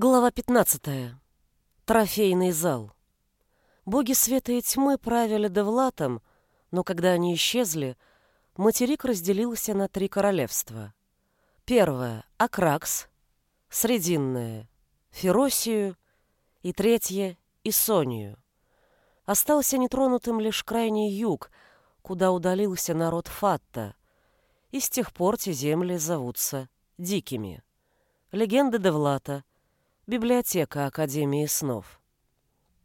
Глава 15. Трофейный зал. Боги света и тьмы правили Девлатом, но когда они исчезли, материк разделился на три королевства. Первое — Акракс, Срединное — Феросию и третье — Исонию. Остался нетронутым лишь крайний юг, куда удалился народ Фатта, и с тех пор те земли зовутся Дикими. Легенда Девлата — Библиотека Академии снов.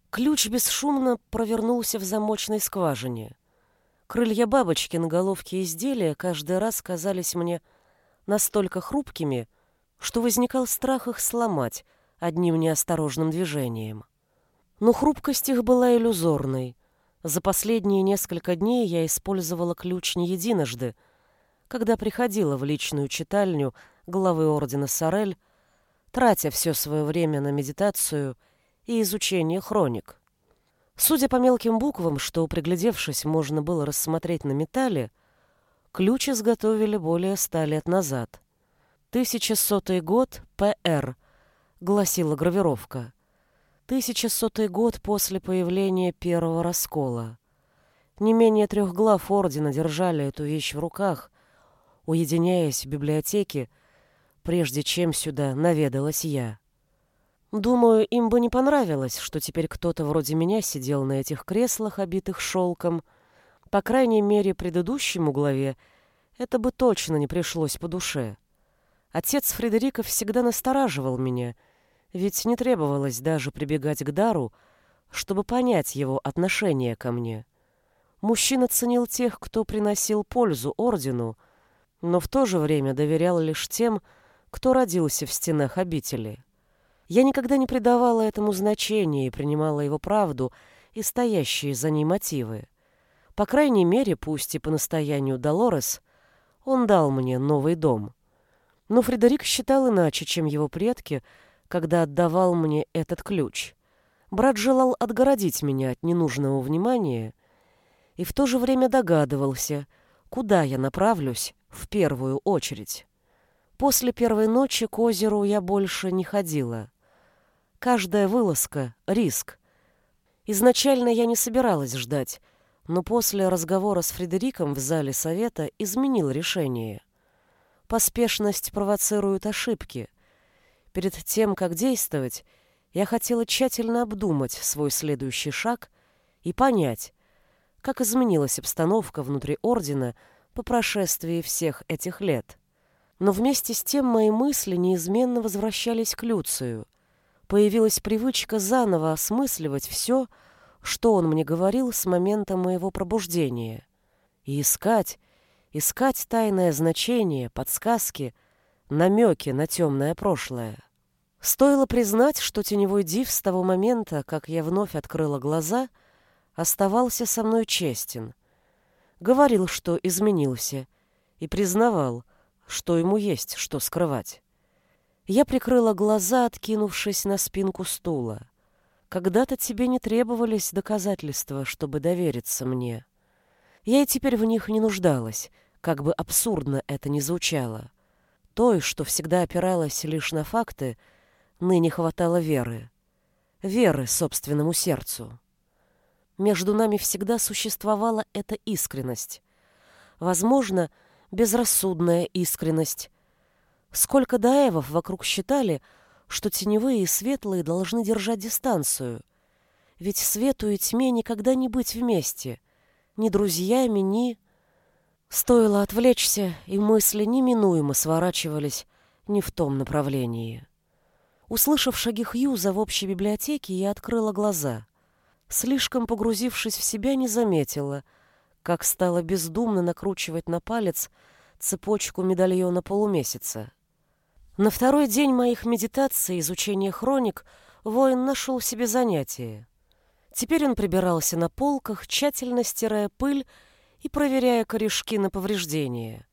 Ключ бесшумно провернулся в замочной скважине. Крылья бабочки на головке изделия каждый раз казались мне настолько хрупкими, что возникал страх их сломать одним неосторожным движением. Но хрупкость их была иллюзорной. За последние несколько дней я использовала ключ не единожды, когда приходила в личную читальню главы Ордена Сорель тратя все свое время на медитацию и изучение хроник. Судя по мелким буквам, что, приглядевшись, можно было рассмотреть на металле, ключ изготовили более ста лет назад. «Тысячесотый год ПР», — гласила гравировка. «Тысячесотый год после появления первого раскола». Не менее трех глав ордена держали эту вещь в руках, уединяясь в библиотеке, прежде чем сюда наведалась я. Думаю, им бы не понравилось, что теперь кто-то вроде меня сидел на этих креслах, обитых шелком. По крайней мере, предыдущему главе это бы точно не пришлось по душе. Отец Фредерика всегда настораживал меня, ведь не требовалось даже прибегать к дару, чтобы понять его отношение ко мне. Мужчина ценил тех, кто приносил пользу ордену, но в то же время доверял лишь тем, кто родился в стенах обители. Я никогда не придавала этому значения и принимала его правду и стоящие за ней мотивы. По крайней мере, пусть и по настоянию Долорес, он дал мне новый дом. Но Фредерик считал иначе, чем его предки, когда отдавал мне этот ключ. Брат желал отгородить меня от ненужного внимания и в то же время догадывался, куда я направлюсь в первую очередь. После первой ночи к озеру я больше не ходила. Каждая вылазка — риск. Изначально я не собиралась ждать, но после разговора с Фредериком в зале совета изменил решение. Поспешность провоцирует ошибки. Перед тем, как действовать, я хотела тщательно обдумать свой следующий шаг и понять, как изменилась обстановка внутри Ордена по прошествии всех этих лет. Но вместе с тем мои мысли неизменно возвращались к Люцию. Появилась привычка заново осмысливать все, что он мне говорил с момента моего пробуждения. И искать, искать тайное значение, подсказки, намеки на темное прошлое. Стоило признать, что теневой див с того момента, как я вновь открыла глаза, оставался со мной честен. Говорил, что изменился, и признавал, что ему есть что скрывать. Я прикрыла глаза, откинувшись на спинку стула. Когда-то тебе не требовались доказательства, чтобы довериться мне. Я и теперь в них не нуждалась, как бы абсурдно это ни звучало. Той, что всегда опиралась лишь на факты, ныне хватало веры. Веры собственному сердцу. Между нами всегда существовала эта искренность. Возможно, безрассудная искренность. Сколько даевов вокруг считали, что теневые и светлые должны держать дистанцию. Ведь свету и тьме никогда не быть вместе. Ни друзьями, ни... Стоило отвлечься, и мысли неминуемо сворачивались не в том направлении. Услышав шаги Хьюза в общей библиотеке, я открыла глаза. Слишком погрузившись в себя, не заметила — как стала бездумно накручивать на палец цепочку медальона полумесяца. На второй день моих медитаций и изучения хроник воин нашел себе занятие. Теперь он прибирался на полках, тщательно стирая пыль и проверяя корешки на повреждения,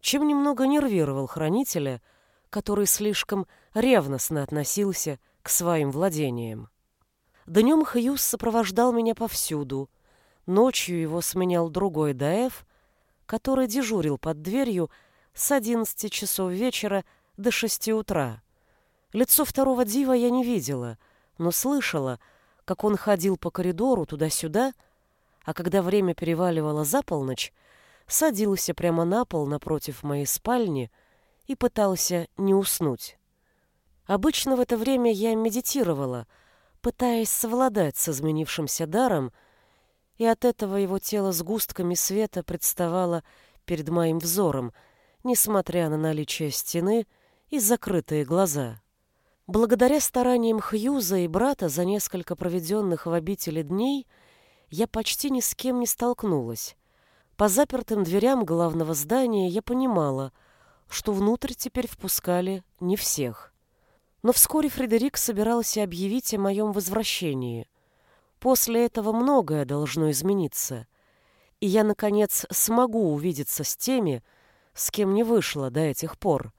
чем немного нервировал хранителя, который слишком ревностно относился к своим владениям. Днем Хьюз сопровождал меня повсюду — Ночью его сменял другой ДФ, который дежурил под дверью с 11 часов вечера до 6 утра. Лицо второго дива я не видела, но слышала, как он ходил по коридору туда-сюда, а когда время переваливало за полночь, садился прямо на пол напротив моей спальни и пытался не уснуть. Обычно в это время я медитировала, пытаясь совладать с изменившимся даром, и от этого его тело с густками света представало перед моим взором, несмотря на наличие стены и закрытые глаза. Благодаря стараниям Хьюза и брата за несколько проведенных в обители дней я почти ни с кем не столкнулась. По запертым дверям главного здания я понимала, что внутрь теперь впускали не всех. Но вскоре Фредерик собирался объявить о моем возвращении. После этого многое должно измениться, и я, наконец, смогу увидеться с теми, с кем не вышло до этих пор.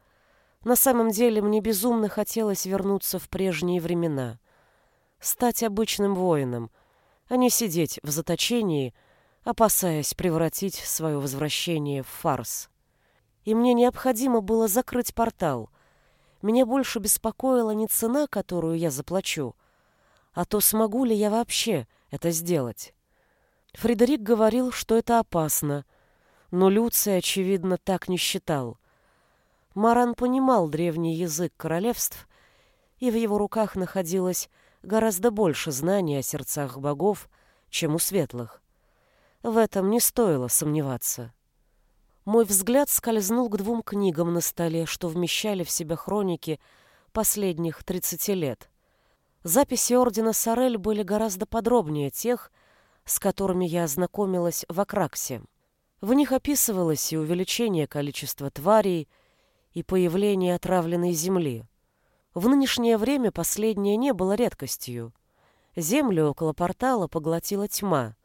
На самом деле мне безумно хотелось вернуться в прежние времена, стать обычным воином, а не сидеть в заточении – опасаясь превратить свое возвращение в фарс. И мне необходимо было закрыть портал. Меня больше беспокоила не цена, которую я заплачу, а то смогу ли я вообще это сделать. Фредерик говорил, что это опасно, но Люций, очевидно, так не считал. Маран понимал древний язык королевств, и в его руках находилось гораздо больше знаний о сердцах богов, чем у светлых. В этом не стоило сомневаться. Мой взгляд скользнул к двум книгам на столе, что вмещали в себя хроники последних 30 лет. Записи ордена Сорель были гораздо подробнее тех, с которыми я ознакомилась в Акраксе. В них описывалось и увеличение количества тварей, и появление отравленной земли. В нынешнее время последнее не было редкостью. Землю около портала поглотила тьма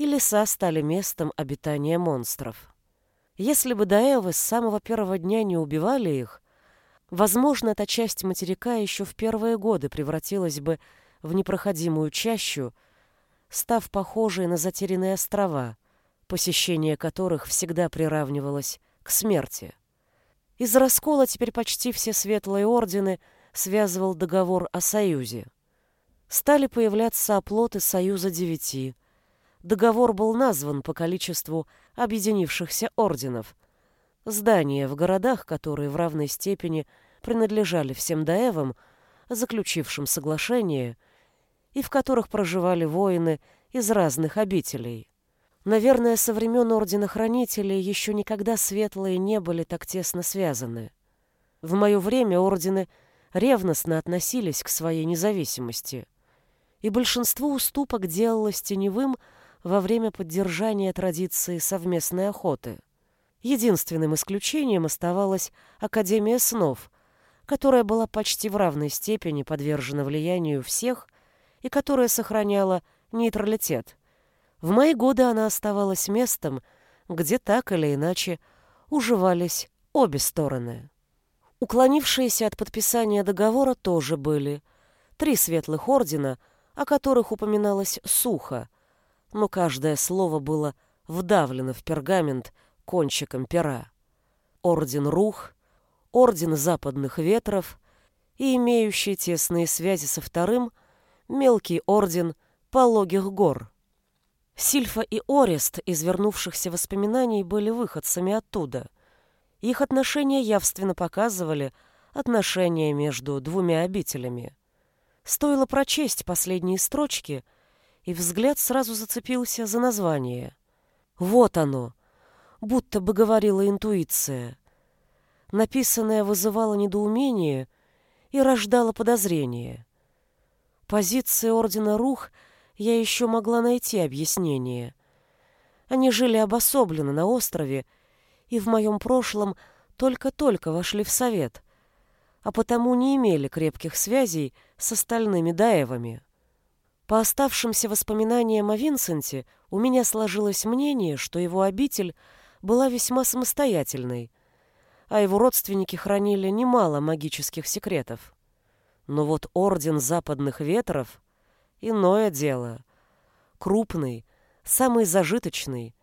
и леса стали местом обитания монстров. Если бы Даэвы с самого первого дня не убивали их, возможно, эта часть материка еще в первые годы превратилась бы в непроходимую чащу, став похожей на затерянные острова, посещение которых всегда приравнивалось к смерти. Из раскола теперь почти все светлые ордены связывал договор о союзе. Стали появляться оплоты Союза Девяти, договор был назван по количеству объединившихся орденов. Здания в городах, которые в равной степени принадлежали всем даевам, заключившим соглашение, и в которых проживали воины из разных обителей. Наверное, со времен Ордена Хранителей еще никогда светлые не были так тесно связаны. В мое время ордены ревностно относились к своей независимости, и большинство уступок делалось теневым во время поддержания традиции совместной охоты. Единственным исключением оставалась Академия снов, которая была почти в равной степени подвержена влиянию всех и которая сохраняла нейтралитет. В мои годы она оставалась местом, где так или иначе уживались обе стороны. Уклонившиеся от подписания договора тоже были. Три светлых ордена, о которых упоминалось сухо, но каждое слово было вдавлено в пергамент кончиком пера. Орден Рух, Орден Западных Ветров и имеющий тесные связи со вторым мелкий Орден Пологих Гор. Сильфа и Орест из вернувшихся воспоминаний были выходцами оттуда. Их отношения явственно показывали отношения между двумя обителями. Стоило прочесть последние строчки — и взгляд сразу зацепился за название. Вот оно, будто бы говорила интуиция. Написанное вызывало недоумение и рождало подозрение. Позиции Ордена Рух я еще могла найти объяснение. Они жили обособленно на острове и в моем прошлом только-только вошли в совет, а потому не имели крепких связей с остальными Даевами. По оставшимся воспоминаниям о Винсенте у меня сложилось мнение, что его обитель была весьма самостоятельной, а его родственники хранили немало магических секретов. Но вот Орден Западных Ветров — иное дело. Крупный, самый зажиточный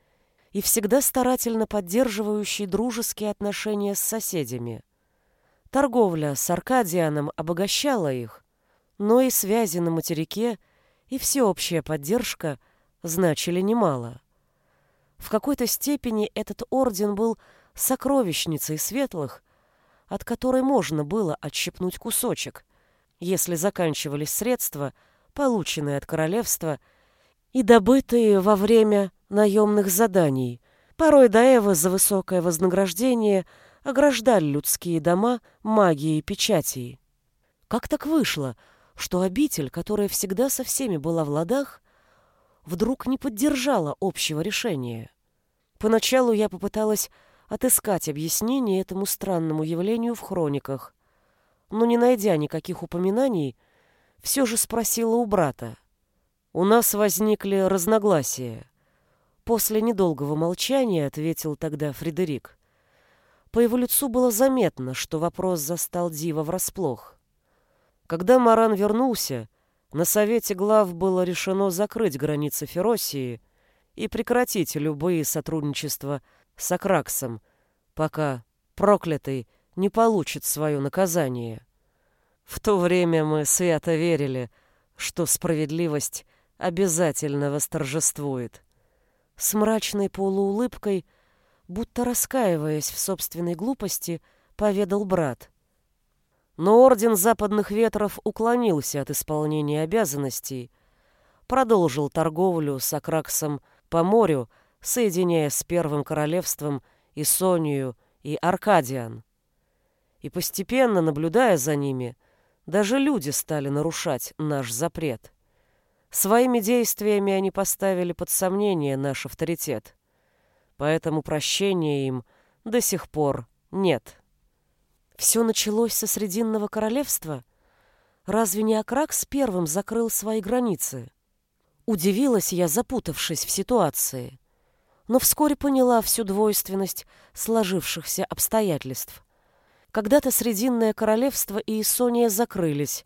и всегда старательно поддерживающий дружеские отношения с соседями. Торговля с Аркадианом обогащала их, но и связи на материке, и всеобщая поддержка значили немало. В какой-то степени этот орден был сокровищницей светлых, от которой можно было отщипнуть кусочек, если заканчивались средства, полученные от королевства и добытые во время наемных заданий. Порой Даэвы за высокое вознаграждение ограждали людские дома магией печатей. Как так вышло, что обитель, которая всегда со всеми была в ладах, вдруг не поддержала общего решения? Поначалу я попыталась отыскать объяснение этому странному явлению в хрониках, но, не найдя никаких упоминаний, все же спросила у брата. У нас возникли разногласия. После недолгого молчания ответил тогда Фредерик. По его лицу было заметно, что вопрос застал Дива врасплох. Когда Маран вернулся, на совете глав было решено закрыть границы Феросии и прекратить любые сотрудничества с Акраксом, пока проклятый не получит свое наказание. В то время мы свято верили, что справедливость обязательно восторжествует. С мрачной полуулыбкой, будто раскаиваясь в собственной глупости, поведал брат. Но Орден Западных Ветров уклонился от исполнения обязанностей, продолжил торговлю с Акраксом по морю, соединяя с Первым Королевством Исонию и Аркадиан. И постепенно, наблюдая за ними, даже люди стали нарушать наш запрет. Своими действиями они поставили под сомнение наш авторитет. Поэтому прощения им до сих пор нет. Все началось со Срединного королевства? Разве не Акракс первым закрыл свои границы? Удивилась я, запутавшись в ситуации. Но вскоре поняла всю двойственность сложившихся обстоятельств. Когда-то Срединное королевство и Исония закрылись,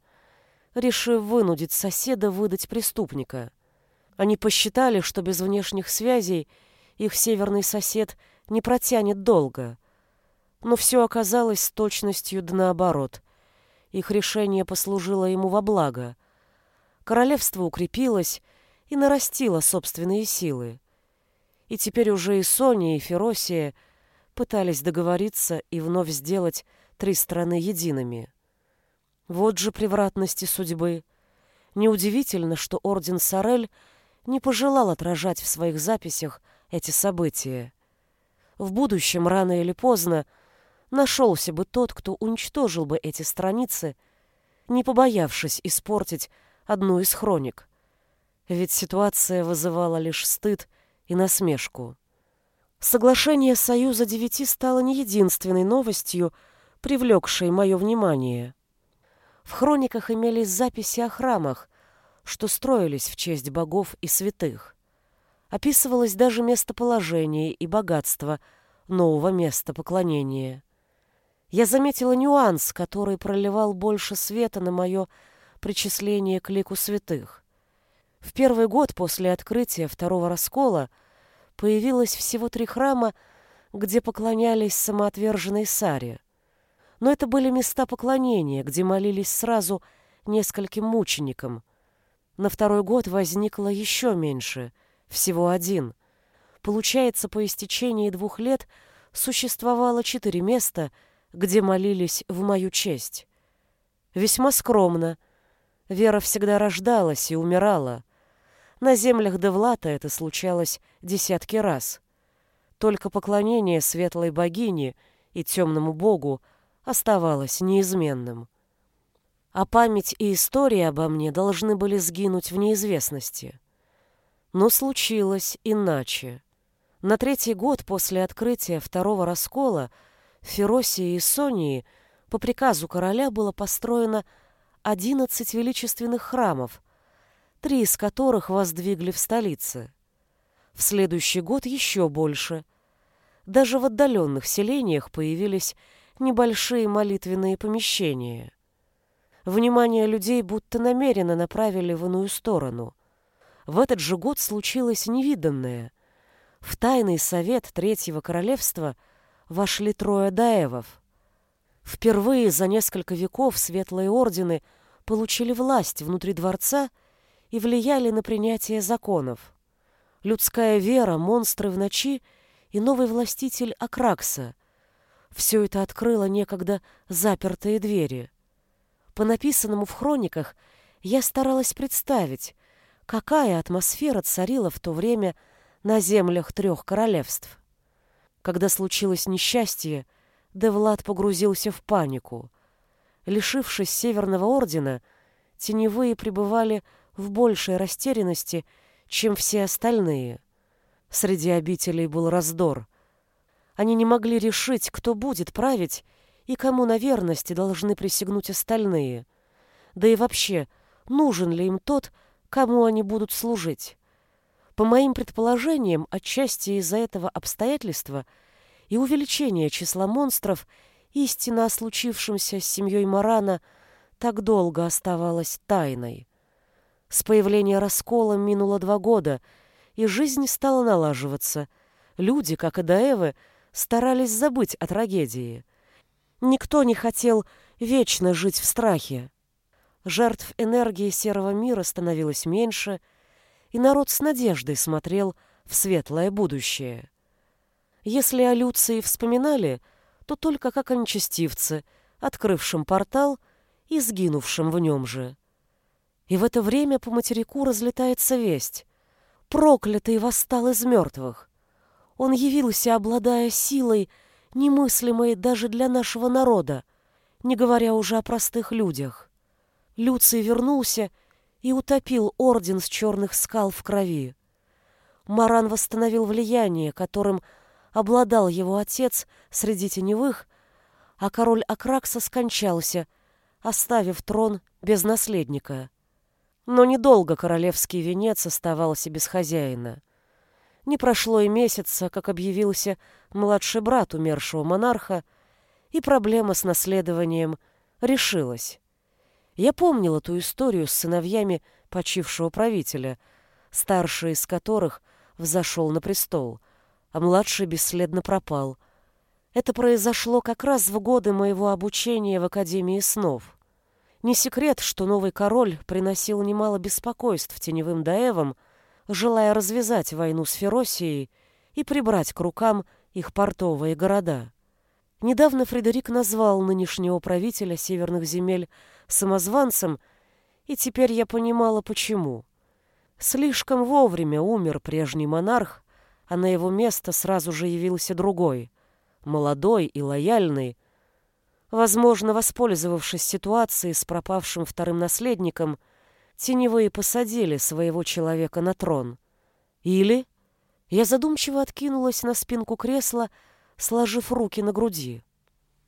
решив вынудить соседа выдать преступника. Они посчитали, что без внешних связей их северный сосед не протянет долго. Но все оказалось с точностью да наоборот. Их решение послужило ему во благо. Королевство укрепилось и нарастило собственные силы. И теперь уже и Соня, и Феросия пытались договориться и вновь сделать три страны едиными. Вот же превратности судьбы. Неудивительно, что орден Сорель не пожелал отражать в своих записях эти события. В будущем, рано или поздно, нашелся бы тот, кто уничтожил бы эти страницы, не побоявшись испортить одну из хроник. Ведь ситуация вызывала лишь стыд и насмешку. Соглашение Союза Девяти стало не единственной новостью, привлекшей мое внимание. В хрониках имелись записи о храмах, что строились в честь богов и святых. Описывалось даже местоположение и богатство нового места поклонения я заметила нюанс, который проливал больше света на мое причисление к лику святых. В первый год после открытия второго раскола появилось всего три храма, где поклонялись самоотверженной Саре. Но это были места поклонения, где молились сразу нескольким мученикам. На второй год возникло еще меньше, всего один. Получается, по истечении двух лет существовало четыре места — где молились в мою честь. Весьма скромно. Вера всегда рождалась и умирала. На землях Девлата это случалось десятки раз. Только поклонение светлой богине и темному богу оставалось неизменным. А память и история обо мне должны были сгинуть в неизвестности. Но случилось иначе. На третий год после открытия второго раскола – Феросии и Сонии по приказу короля было построено 11 величественных храмов, три из которых воздвигли в столице. В следующий год еще больше. Даже в отдаленных селениях появились небольшие молитвенные помещения. Внимание людей будто намеренно направили в иную сторону. В этот же год случилось невиданное. В тайный совет Третьего Королевства – вошли трое даевов. Впервые за несколько веков светлые ордены получили власть внутри дворца и влияли на принятие законов. Людская вера, монстры в ночи и новый властитель Акракса. Все это открыло некогда запертые двери. По написанному в хрониках я старалась представить, какая атмосфера царила в то время на землях трех королевств. Когда случилось несчастье, Девлад погрузился в панику. Лишившись Северного Ордена, теневые пребывали в большей растерянности, чем все остальные. Среди обителей был раздор. Они не могли решить, кто будет править и кому на верности должны присягнуть остальные. Да и вообще, нужен ли им тот, кому они будут служить. По моим предположениям, отчасти из-за этого обстоятельства – и увеличение числа монстров, истина о случившемся с семьей Марана так долго оставалась тайной. С появления раскола минуло два года, и жизнь стала налаживаться. Люди, как и Даэвы, старались забыть о трагедии. Никто не хотел вечно жить в страхе. Жертв энергии серого мира становилось меньше, и народ с надеждой смотрел в светлое будущее. Если о Люции вспоминали, то только как о нечестивце, открывшем портал и сгинувшем в нем же. И в это время по материку разлетается весть. Проклятый восстал из мертвых. Он явился, обладая силой, немыслимой даже для нашего народа, не говоря уже о простых людях. Люций вернулся и утопил орден с черных скал в крови. Маран восстановил влияние, которым обладал его отец среди теневых, а король Акракса скончался, оставив трон без наследника. Но недолго королевский венец оставался без хозяина. Не прошло и месяца, как объявился младший брат умершего монарха, и проблема с наследованием решилась. Я помнил эту историю с сыновьями почившего правителя, старший из которых взошел на престол — а младший бесследно пропал. Это произошло как раз в годы моего обучения в Академии снов. Не секрет, что новый король приносил немало беспокойств теневым даевам, желая развязать войну с Феросией и прибрать к рукам их портовые города. Недавно Фредерик назвал нынешнего правителя северных земель самозванцем, и теперь я понимала, почему. Слишком вовремя умер прежний монарх, а на его место сразу же явился другой, молодой и лояльный, возможно, воспользовавшись ситуацией с пропавшим вторым наследником, теневые посадили своего человека на трон. Или я задумчиво откинулась на спинку кресла, сложив руки на груди.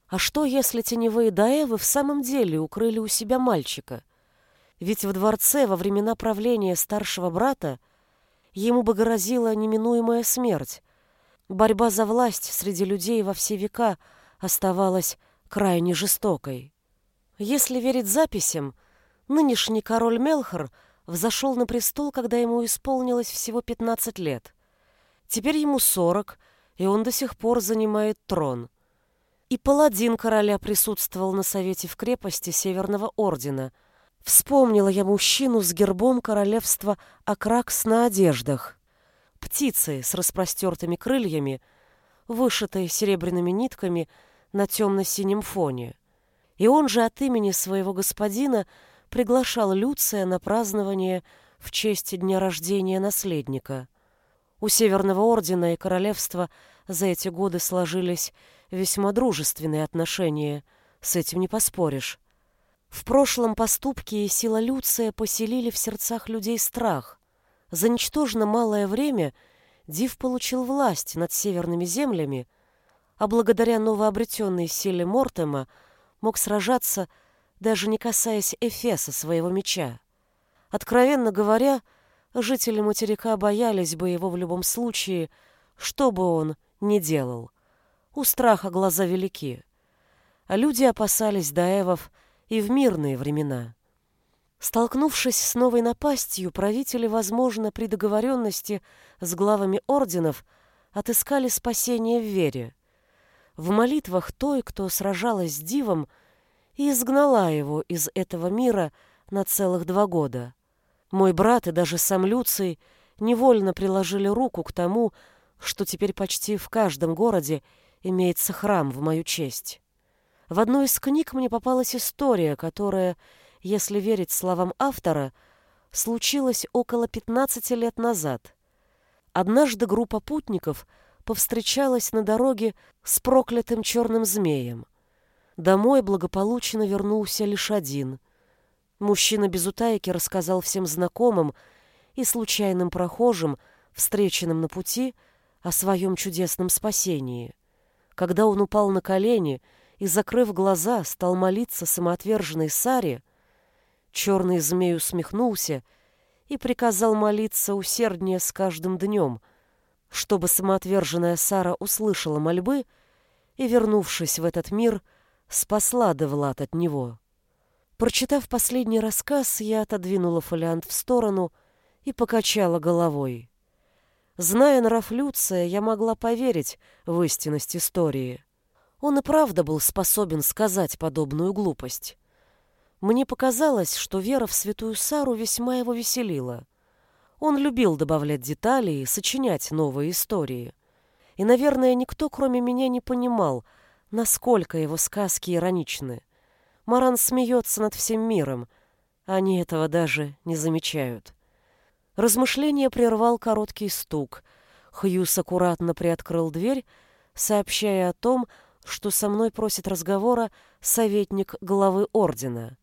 А что, если теневые Даевы в самом деле укрыли у себя мальчика? Ведь в дворце во времена правления старшего брата ему бы грозила неминуемая смерть. Борьба за власть среди людей во все века оставалась крайне жестокой. Если верить записям, нынешний король Мелхор взошел на престол, когда ему исполнилось всего 15 лет. Теперь ему 40, и он до сих пор занимает трон. И паладин короля присутствовал на совете в крепости Северного Ордена – Вспомнила я мужчину с гербом королевства Акракс на одеждах. Птицы с распростертыми крыльями, вышитые серебряными нитками на темно-синем фоне. И он же от имени своего господина приглашал Люция на празднование в честь дня рождения наследника. У Северного Ордена и Королевства за эти годы сложились весьма дружественные отношения, с этим не поспоришь. В прошлом поступки и сила Люция поселили в сердцах людей страх. За ничтожно малое время Див получил власть над северными землями, а благодаря новообретенной силе Мортема мог сражаться, даже не касаясь Эфеса своего меча. Откровенно говоря, жители материка боялись бы его в любом случае, что бы он ни делал. У страха глаза велики. А люди опасались даевов, и в мирные времена. Столкнувшись с новой напастью, правители, возможно, при договоренности с главами орденов отыскали спасение в вере. в молитвах той, кто сражалась с дивом и изгнала его из этого мира на целых два года. Мой брат и даже сам Люций невольно приложили руку к тому, что теперь почти в каждом городе имеется храм в мою честь. В одной из книг мне попалась история, которая, если верить словам автора, случилась около 15 лет назад. Однажды группа путников повстречалась на дороге с проклятым черным змеем. Домой благополучно вернулся лишь один. Мужчина без утайки рассказал всем знакомым и случайным прохожим, встреченным на пути, о своем чудесном спасении. Когда он упал на колени и, закрыв глаза, стал молиться самоотверженной Саре, черный змей усмехнулся и приказал молиться усерднее с каждым днем, чтобы самоотверженная Сара услышала мольбы и, вернувшись в этот мир, спасла Девлад от него. Прочитав последний рассказ, я отодвинула фолиант в сторону и покачала головой. Зная нрав Люция, я могла поверить в истинность истории. Он и правда был способен сказать подобную глупость. Мне показалось, что вера в святую Сару весьма его веселила. Он любил добавлять детали и сочинять новые истории. И, наверное, никто, кроме меня, не понимал, насколько его сказки ироничны. Маран смеется над всем миром, они этого даже не замечают. Размышление прервал короткий стук. Хьюс аккуратно приоткрыл дверь, сообщая о том, что со мной просит разговора советник главы ордена.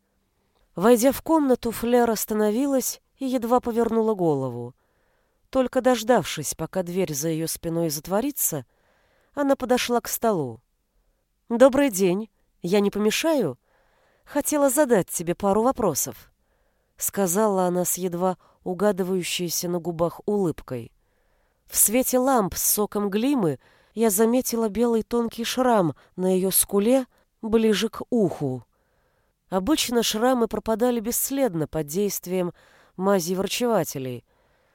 Войдя в комнату, Флер остановилась и едва повернула голову. Только дождавшись, пока дверь за ее спиной затворится, она подошла к столу. «Добрый день. Я не помешаю? Хотела задать тебе пару вопросов», — сказала она с едва угадывающейся на губах улыбкой. В свете ламп с соком глимы я заметила белый тонкий шрам на ее скуле ближе к уху. Обычно шрамы пропадали бесследно под действием мази врачевателей,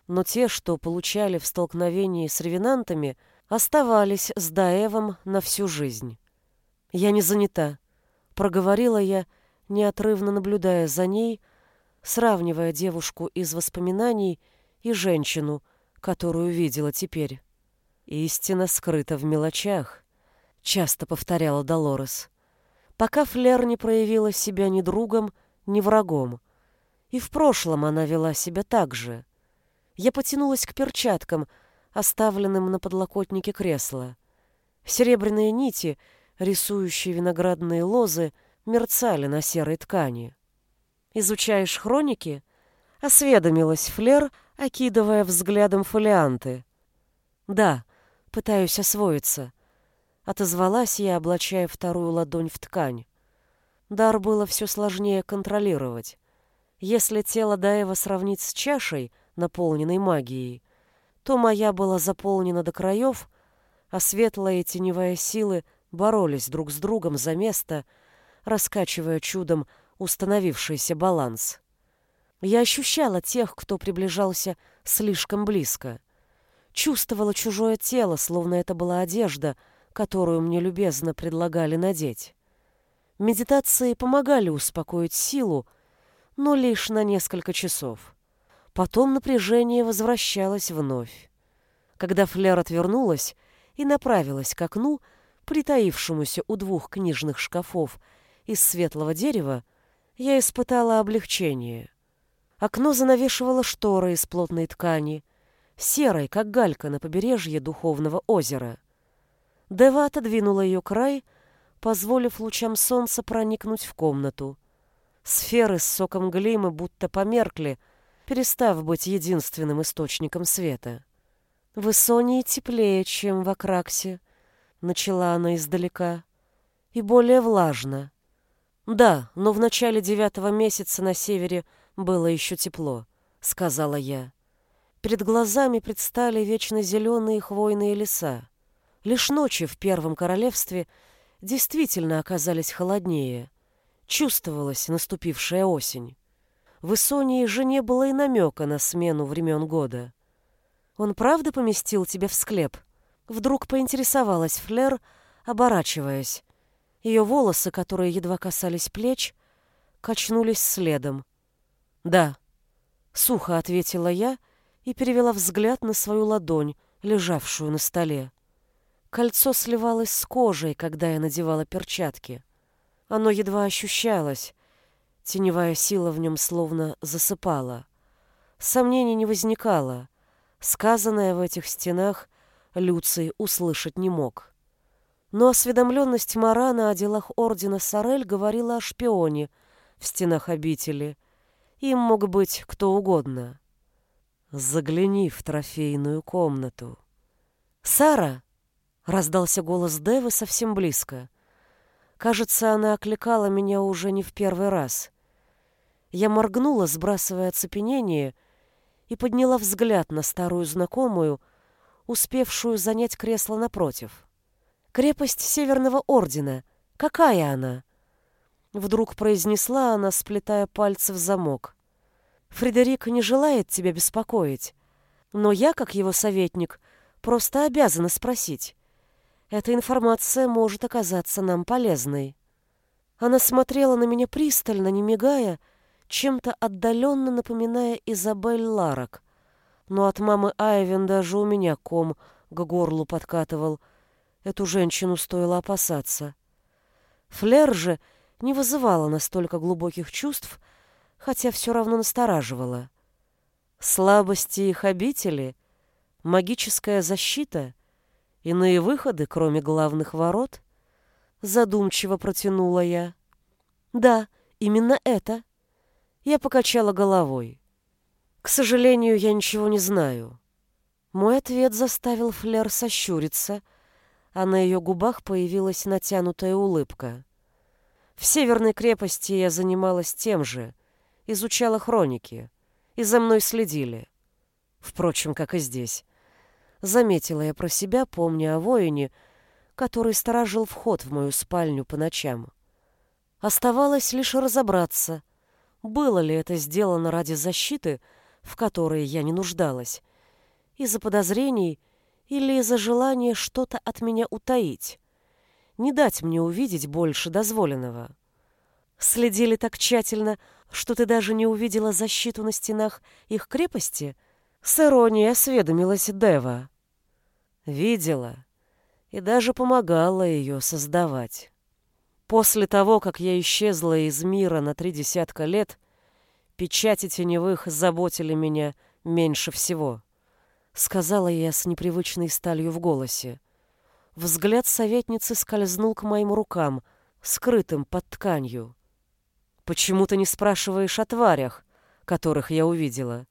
но те, что получали в столкновении с ревенантами, оставались с Даевом на всю жизнь. «Я не занята», — проговорила я, неотрывно наблюдая за ней, — сравнивая девушку из воспоминаний и женщину, которую видела теперь. «Истина скрыта в мелочах», — часто повторяла Долорес, пока Флер не проявила себя ни другом, ни врагом. И в прошлом она вела себя так же. Я потянулась к перчаткам, оставленным на подлокотнике кресла. Серебряные нити, рисующие виноградные лозы, мерцали на серой ткани. Изучаешь хроники?» — осведомилась Флер, окидывая взглядом фолианты. «Да, пытаюсь освоиться», — отозвалась я, облачая вторую ладонь в ткань. Дар было все сложнее контролировать. Если тело Даева сравнить с чашей, наполненной магией, то моя была заполнена до краев, а светлая и теневая силы боролись друг с другом за место, раскачивая чудом установившийся баланс. Я ощущала тех, кто приближался слишком близко. Чувствовала чужое тело, словно это была одежда, которую мне любезно предлагали надеть. Медитации помогали успокоить силу, но лишь на несколько часов. Потом напряжение возвращалось вновь. Когда Флер отвернулась и направилась к окну, притаившемуся у двух книжных шкафов из светлого дерева, я испытала облегчение. Окно занавешивало шторы из плотной ткани, серой, как галька на побережье духовного озера. Дева отодвинула ее край, позволив лучам солнца проникнуть в комнату. Сферы с соком глимы будто померкли, перестав быть единственным источником света. «В Исонии теплее, чем в Акраксе», — начала она издалека, — «и более влажно. «Да, но в начале девятого месяца на севере было еще тепло», — сказала я. Перед глазами предстали вечно зеленые хвойные леса. Лишь ночи в Первом Королевстве действительно оказались холоднее. Чувствовалась наступившая осень. В Исонии же не было и намека на смену времен года. «Он правда поместил тебя в склеп?» Вдруг поинтересовалась Флер, оборачиваясь. Ее волосы, которые едва касались плеч, качнулись следом. «Да», — сухо ответила я и перевела взгляд на свою ладонь, лежавшую на столе. Кольцо сливалось с кожей, когда я надевала перчатки. Оно едва ощущалось, теневая сила в нем словно засыпала. Сомнений не возникало. Сказанное в этих стенах Люций услышать не мог. Но осведомленность Марана о делах ордена Сорель говорила о шпионе в стенах обители. Им мог быть кто угодно. «Загляни в трофейную комнату». «Сара!» — раздался голос Девы совсем близко. Кажется, она окликала меня уже не в первый раз. Я моргнула, сбрасывая оцепенение, и подняла взгляд на старую знакомую, успевшую занять кресло напротив. Крепость Северного Ордена. Какая она? Вдруг произнесла она, сплетая пальцы в замок. Фредерик не желает тебя беспокоить, но я, как его советник, просто обязана спросить. Эта информация может оказаться нам полезной. Она смотрела на меня пристально, не мигая, чем-то отдаленно напоминая Изабель Ларок. Но от мамы Айвен даже у меня ком к горлу подкатывал — Эту женщину стоило опасаться. Флер же не вызывала настолько глубоких чувств, хотя все равно настораживала. Слабости их обители, магическая защита, иные выходы, кроме главных ворот, задумчиво протянула я. Да, именно это. Я покачала головой. К сожалению, я ничего не знаю. Мой ответ заставил Флер сощуриться — а на ее губах появилась натянутая улыбка. В северной крепости я занималась тем же, изучала хроники, и за мной следили. Впрочем, как и здесь. Заметила я про себя, помня о воине, который сторожил вход в мою спальню по ночам. Оставалось лишь разобраться, было ли это сделано ради защиты, в которой я не нуждалась, из-за подозрений или из-за желания что-то от меня утаить, не дать мне увидеть больше дозволенного. Следили так тщательно, что ты даже не увидела защиту на стенах их крепости? С иронией осведомилась Дева. Видела и даже помогала ее создавать. После того, как я исчезла из мира на три десятка лет, печати теневых заботили меня меньше всего сказала я с непривычной сталью в голосе. Взгляд советницы скользнул к моим рукам, скрытым под тканью. Почему ты не спрашиваешь о тварях, которых я увидела?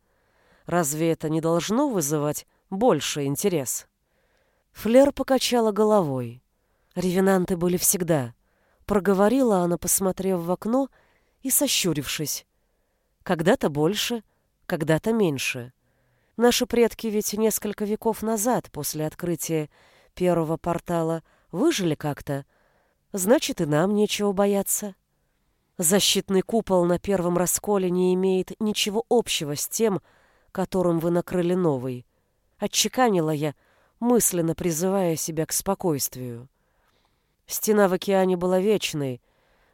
Разве это не должно вызывать больше интерес? Флер покачала головой. Ревенанты были всегда. Проговорила она, посмотрев в окно и сощурившись. Когда-то больше, когда-то меньше. Наши предки ведь несколько веков назад, после открытия первого портала, выжили как-то. Значит, и нам нечего бояться. Защитный купол на первом расколе не имеет ничего общего с тем, которым вы накрыли новый. Отчеканила я, мысленно призывая себя к спокойствию. Стена в океане была вечной,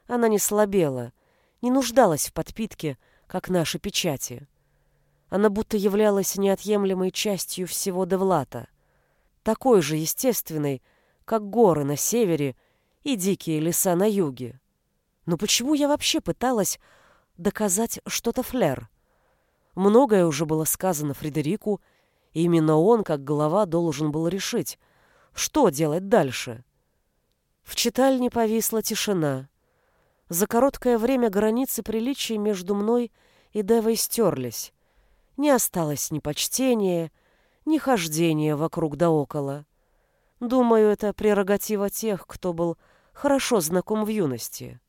она не слабела, не нуждалась в подпитке, как наши печати. Она будто являлась неотъемлемой частью всего Девлата, такой же естественной, как горы на севере и дикие леса на юге. Но почему я вообще пыталась доказать что-то Флер? Многое уже было сказано Фредерику, и именно он, как глава, должен был решить, что делать дальше. В читальне повисла тишина. За короткое время границы приличий между мной и Девой стерлись. Не осталось ни почтения, ни хождения вокруг да около. Думаю, это прерогатива тех, кто был хорошо знаком в юности.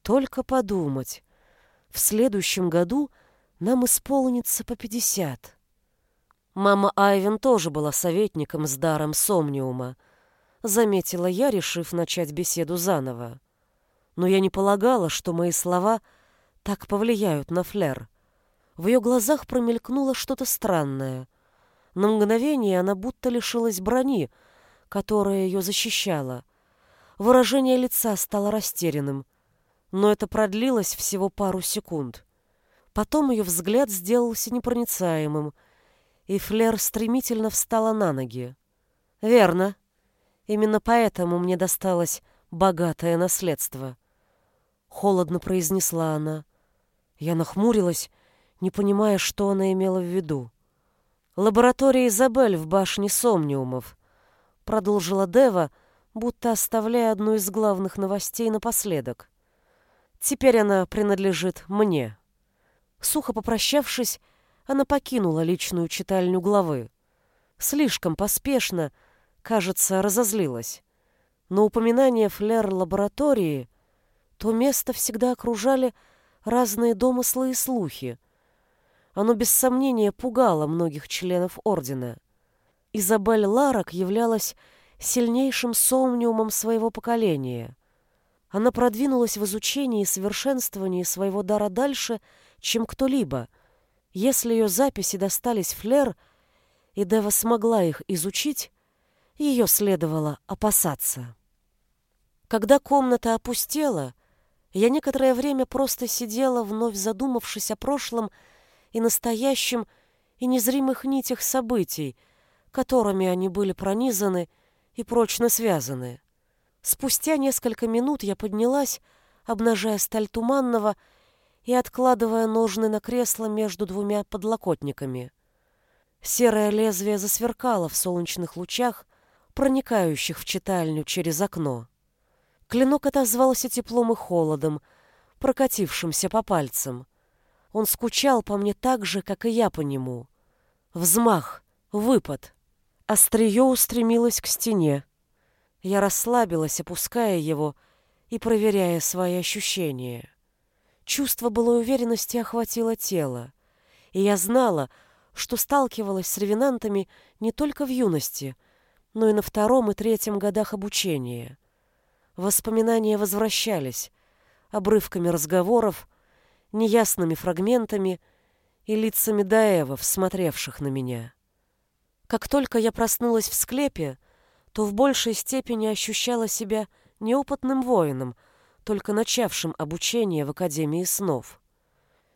Только подумать, в следующем году нам исполнится по пятьдесят. Мама Айвен тоже была советником с даром сомниума, заметила я, решив начать беседу заново. Но я не полагала, что мои слова так повлияют на Флер. В ее глазах промелькнуло что-то странное. На мгновение она будто лишилась брони, которая ее защищала. Выражение лица стало растерянным, но это продлилось всего пару секунд. Потом ее взгляд сделался непроницаемым, и Флер стремительно встала на ноги. «Верно. Именно поэтому мне досталось богатое наследство», — холодно произнесла она. Я нахмурилась, не понимая, что она имела в виду. «Лаборатория Изабель в башне Сомниумов», — продолжила Дева, будто оставляя одну из главных новостей напоследок. «Теперь она принадлежит мне». Сухо попрощавшись, она покинула личную читальню главы. Слишком поспешно, кажется, разозлилась. Но упоминание флер лаборатории, то место всегда окружали разные домыслы и слухи. Оно без сомнения пугало многих членов Ордена. Изабель Ларок являлась сильнейшим сомниумом своего поколения. Она продвинулась в изучении и совершенствовании своего дара дальше, чем кто-либо. Если ее записи достались Флер, и Дева смогла их изучить, ее следовало опасаться. Когда комната опустела, я некоторое время просто сидела, вновь задумавшись о прошлом и настоящем и незримых нитях событий, которыми они были пронизаны и прочно связаны. Спустя несколько минут я поднялась, обнажая сталь туманного и откладывая ножны на кресло между двумя подлокотниками. Серое лезвие засверкало в солнечных лучах, проникающих в читальню через окно. Клинок отозвался теплом и холодом, прокатившимся по пальцам. Он скучал по мне так же, как и я по нему. Взмах, выпад. Острие устремилось к стене. Я расслабилась, опуская его и проверяя свои ощущения. Чувство былой уверенности охватило тело, и я знала, что сталкивалась с ревенантами не только в юности, но и на втором и третьем годах обучения. Воспоминания возвращались, обрывками разговоров, неясными фрагментами и лицами даевов, смотревших на меня. Как только я проснулась в склепе, то в большей степени ощущала себя неопытным воином, только начавшим обучение в Академии снов.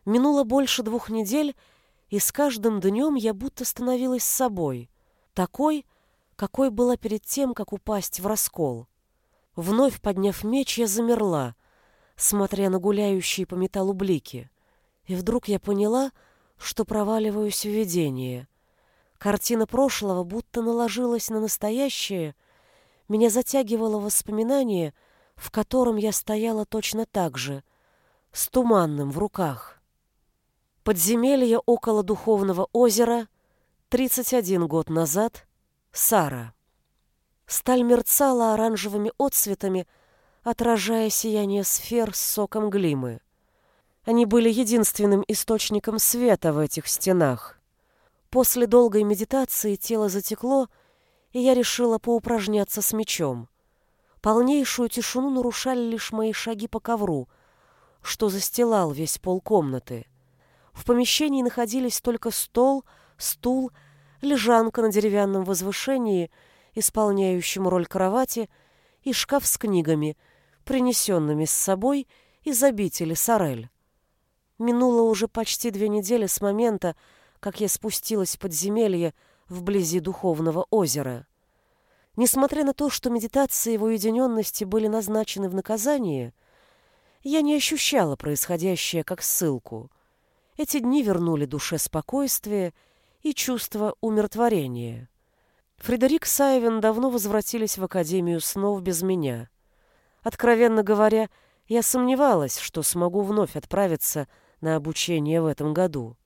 Минуло больше двух недель, и с каждым днем я будто становилась собой, такой, какой была перед тем, как упасть в раскол. Вновь подняв меч, я замерла, смотря на гуляющие по металлу блики. И вдруг я поняла, что проваливаюсь в видение. Картина прошлого будто наложилась на настоящее, меня затягивало воспоминание, в котором я стояла точно так же, с туманным в руках. Подземелье около Духовного озера, 31 год назад, Сара. Сталь мерцала оранжевыми отсветами, отражая сияние сфер с соком глимы. Они были единственным источником света в этих стенах. После долгой медитации тело затекло, и я решила поупражняться с мечом. Полнейшую тишину нарушали лишь мои шаги по ковру, что застилал весь пол комнаты. В помещении находились только стол, стул, лежанка на деревянном возвышении, исполняющем роль кровати, и шкаф с книгами, принесенными с собой из обители Сорель. Минуло уже почти две недели с момента, как я спустилась в подземелье вблизи Духовного озера. Несмотря на то, что медитации в уединенности были назначены в наказание, я не ощущала происходящее как ссылку. Эти дни вернули душе спокойствие и чувство умиротворения. Фредерик Сайвен давно возвратились в Академию снов без меня. Откровенно говоря, я сомневалась, что смогу вновь отправиться на обучение в этом году.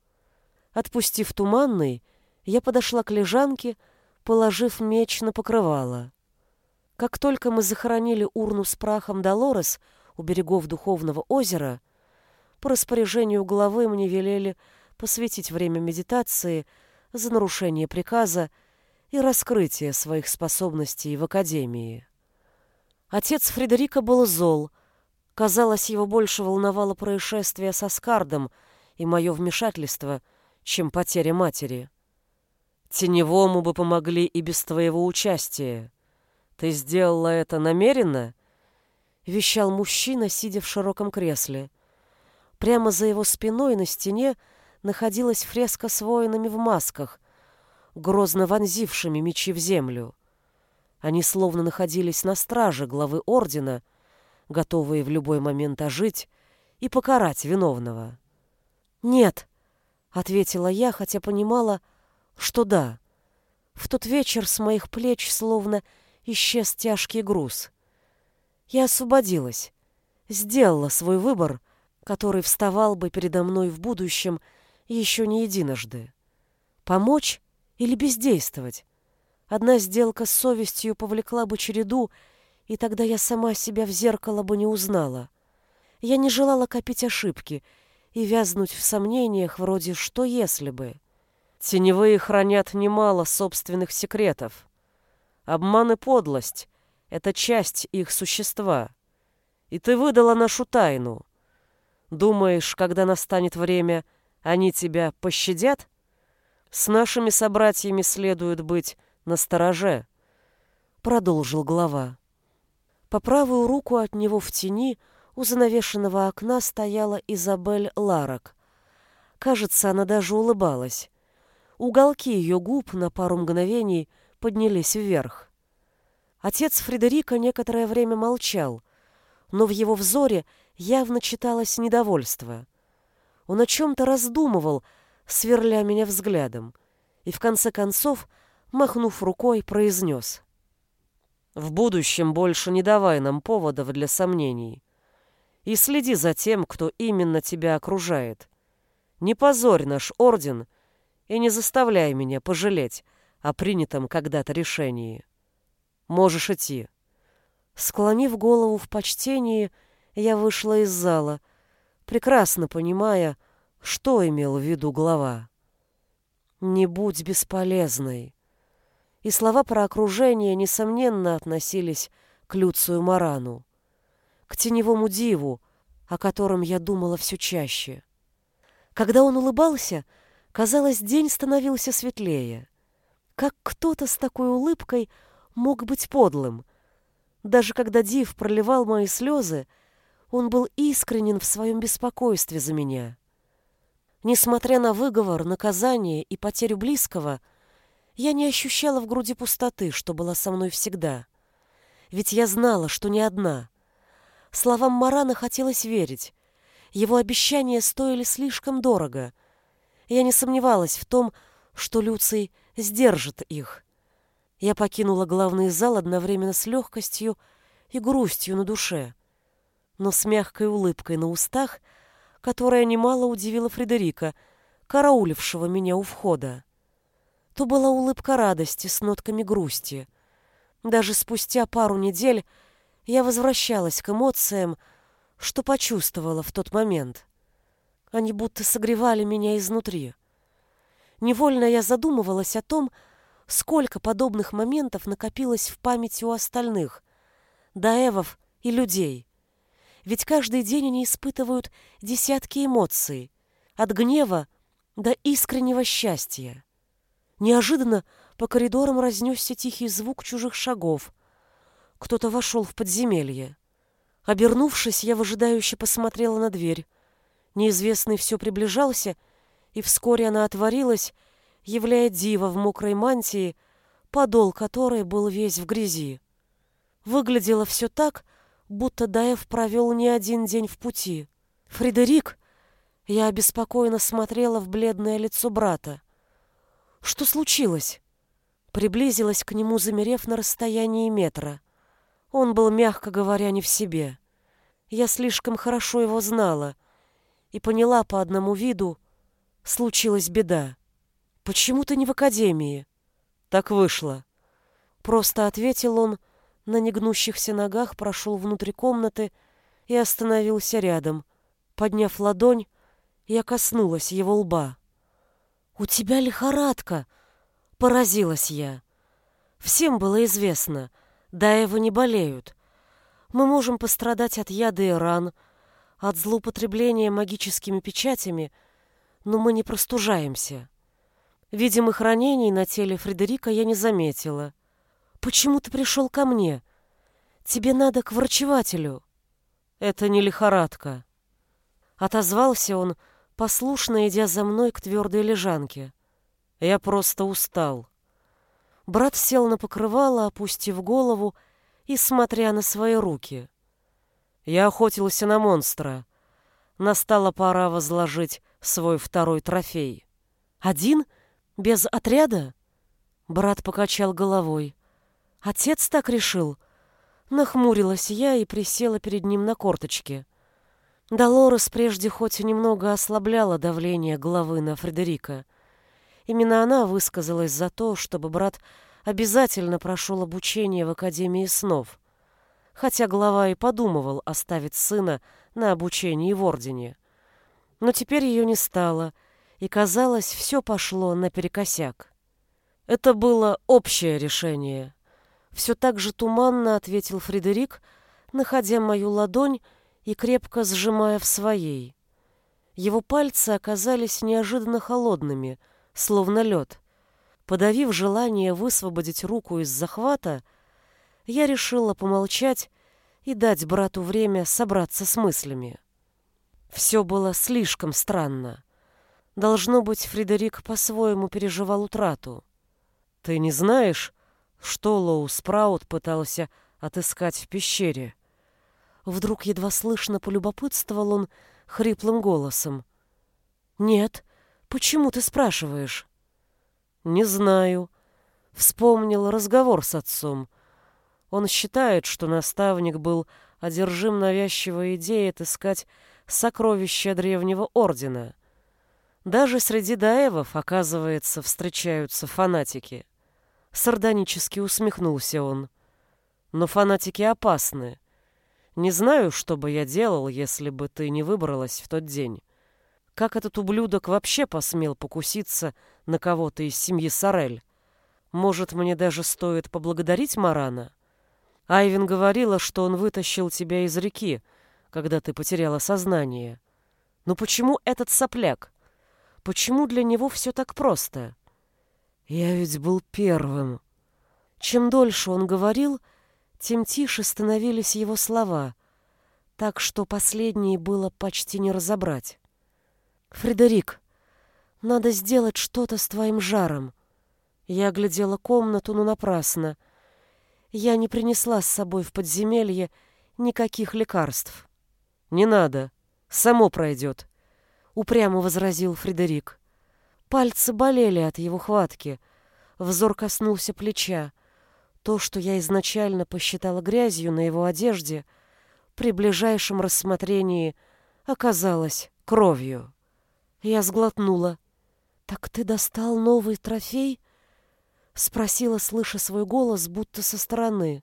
Отпустив туманный, я подошла к лежанке, положив меч на покрывало. Как только мы захоронили урну с прахом Долорес у берегов Духовного озера, по распоряжению главы мне велели посвятить время медитации за нарушение приказа и раскрытие своих способностей в Академии. Отец Фредерика был зол. Казалось, его больше волновало происшествие со Скардом и мое вмешательство, чем потеря матери. Теневому бы помогли и без твоего участия. Ты сделала это намеренно — вещал мужчина, сидя в широком кресле. Прямо за его спиной на стене находилась фреска с воинами в масках, грозно вонзившими мечи в землю. Они словно находились на страже главы ордена, готовые в любой момент ожить и покарать виновного. «Нет», — ответила я, хотя понимала, что да. В тот вечер с моих плеч словно исчез тяжкий груз. Я освободилась, сделала свой выбор, который вставал бы передо мной в будущем еще не единожды. Помочь или бездействовать? Одна сделка с совестью повлекла бы череду, и тогда я сама себя в зеркало бы не узнала. Я не желала копить ошибки и вязнуть в сомнениях вроде «что если бы?». Теневые хранят немало собственных секретов. Обман и подлость — это часть их существа. И ты выдала нашу тайну. Думаешь, когда настанет время, они тебя пощадят? С нашими собратьями следует быть настороже, — продолжил глава. По правую руку от него в тени у занавешенного окна стояла Изабель Ларок. Кажется, она даже улыбалась. Уголки ее губ на пару мгновений поднялись вверх. Отец Фредерика некоторое время молчал, но в его взоре явно читалось недовольство. Он о чем-то раздумывал, сверля меня взглядом, и в конце концов, махнув рукой, произнес. «В будущем больше не давай нам поводов для сомнений. И следи за тем, кто именно тебя окружает. Не позорь наш орден — и не заставляй меня пожалеть о принятом когда-то решении. Можешь идти. Склонив голову в почтении, я вышла из зала, прекрасно понимая, что имел в виду глава. «Не будь бесполезной». И слова про окружение, несомненно, относились к Люцию Марану, к теневому диву, о котором я думала все чаще. Когда он улыбался, Казалось, день становился светлее. Как кто-то с такой улыбкой мог быть подлым? Даже когда Див проливал мои слезы, он был искренен в своем беспокойстве за меня. Несмотря на выговор, наказание и потерю близкого, я не ощущала в груди пустоты, что была со мной всегда. Ведь я знала, что не одна. Словам Марана хотелось верить. Его обещания стоили слишком дорого — я не сомневалась в том, что Люций сдержит их. Я покинула главный зал одновременно с легкостью и грустью на душе, но с мягкой улыбкой на устах, которая немало удивила Фредерика, караулившего меня у входа. То была улыбка радости с нотками грусти. Даже спустя пару недель я возвращалась к эмоциям, что почувствовала в тот момент. Они будто согревали меня изнутри. Невольно я задумывалась о том, сколько подобных моментов накопилось в памяти у остальных, даевов и людей. Ведь каждый день они испытывают десятки эмоций, от гнева до искреннего счастья. Неожиданно по коридорам разнесся тихий звук чужих шагов. Кто-то вошел в подземелье. Обернувшись, я выжидающе посмотрела на дверь. Неизвестный все приближался, и вскоре она отворилась, являя дива в мокрой мантии, подол которой был весь в грязи. Выглядело все так, будто Даев провел не один день в пути. «Фредерик!» Я обеспокоенно смотрела в бледное лицо брата. «Что случилось?» Приблизилась к нему, замерев на расстоянии метра. Он был, мягко говоря, не в себе. Я слишком хорошо его знала — и поняла по одному виду, случилась беда. «Почему ты не в академии?» «Так вышло». Просто ответил он, на негнущихся ногах прошел внутрь комнаты и остановился рядом. Подняв ладонь, я коснулась его лба. «У тебя лихорадка!» — поразилась я. Всем было известно, да его не болеют. Мы можем пострадать от яда и ран, от злоупотребления магическими печатями, но мы не простужаемся. Видимых ранений на теле Фредерика я не заметила. Почему ты пришел ко мне? Тебе надо к врачевателю. Это не лихорадка. Отозвался он, послушно идя за мной к твердой лежанке. Я просто устал. Брат сел на покрывало, опустив голову и смотря на свои руки. Я охотился на монстра. Настала пора возложить свой второй трофей. Один? Без отряда? Брат покачал головой. Отец так решил. Нахмурилась я и присела перед ним на корточки. Долорес прежде хоть немного ослабляла давление головы на Фредерика. Именно она высказалась за то, чтобы брат обязательно прошел обучение в Академии снов, хотя глава и подумывал оставить сына на обучении в Ордене. Но теперь ее не стало, и, казалось, все пошло наперекосяк. Это было общее решение. Все так же туманно ответил Фредерик, находя мою ладонь и крепко сжимая в своей. Его пальцы оказались неожиданно холодными, словно лед. Подавив желание высвободить руку из захвата, я решила помолчать и дать брату время собраться с мыслями. Все было слишком странно. Должно быть, Фредерик по-своему переживал утрату. Ты не знаешь, что Лоу Спраут пытался отыскать в пещере? Вдруг едва слышно полюбопытствовал он хриплым голосом. «Нет, почему ты спрашиваешь?» «Не знаю». Вспомнил разговор с отцом. Он считает, что наставник был одержим навязчивой идеей отыскать сокровища древнего ордена. Даже среди даевов, оказывается, встречаются фанатики. Сардонически усмехнулся он. Но фанатики опасны. Не знаю, что бы я делал, если бы ты не выбралась в тот день. Как этот ублюдок вообще посмел покуситься на кого-то из семьи Сорель? Может, мне даже стоит поблагодарить Марана? Айвин говорила, что он вытащил тебя из реки, когда ты потеряла сознание. Но почему этот сопляк? Почему для него все так просто? Я ведь был первым. Чем дольше он говорил, тем тише становились его слова, так что последние было почти не разобрать. «Фредерик, надо сделать что-то с твоим жаром». Я оглядела комнату, но напрасно. Я не принесла с собой в подземелье никаких лекарств. «Не надо, само пройдет», — упрямо возразил Фредерик. Пальцы болели от его хватки. Взор коснулся плеча. То, что я изначально посчитала грязью на его одежде, при ближайшем рассмотрении оказалось кровью. Я сглотнула. «Так ты достал новый трофей?» Спросила, слыша свой голос, будто со стороны.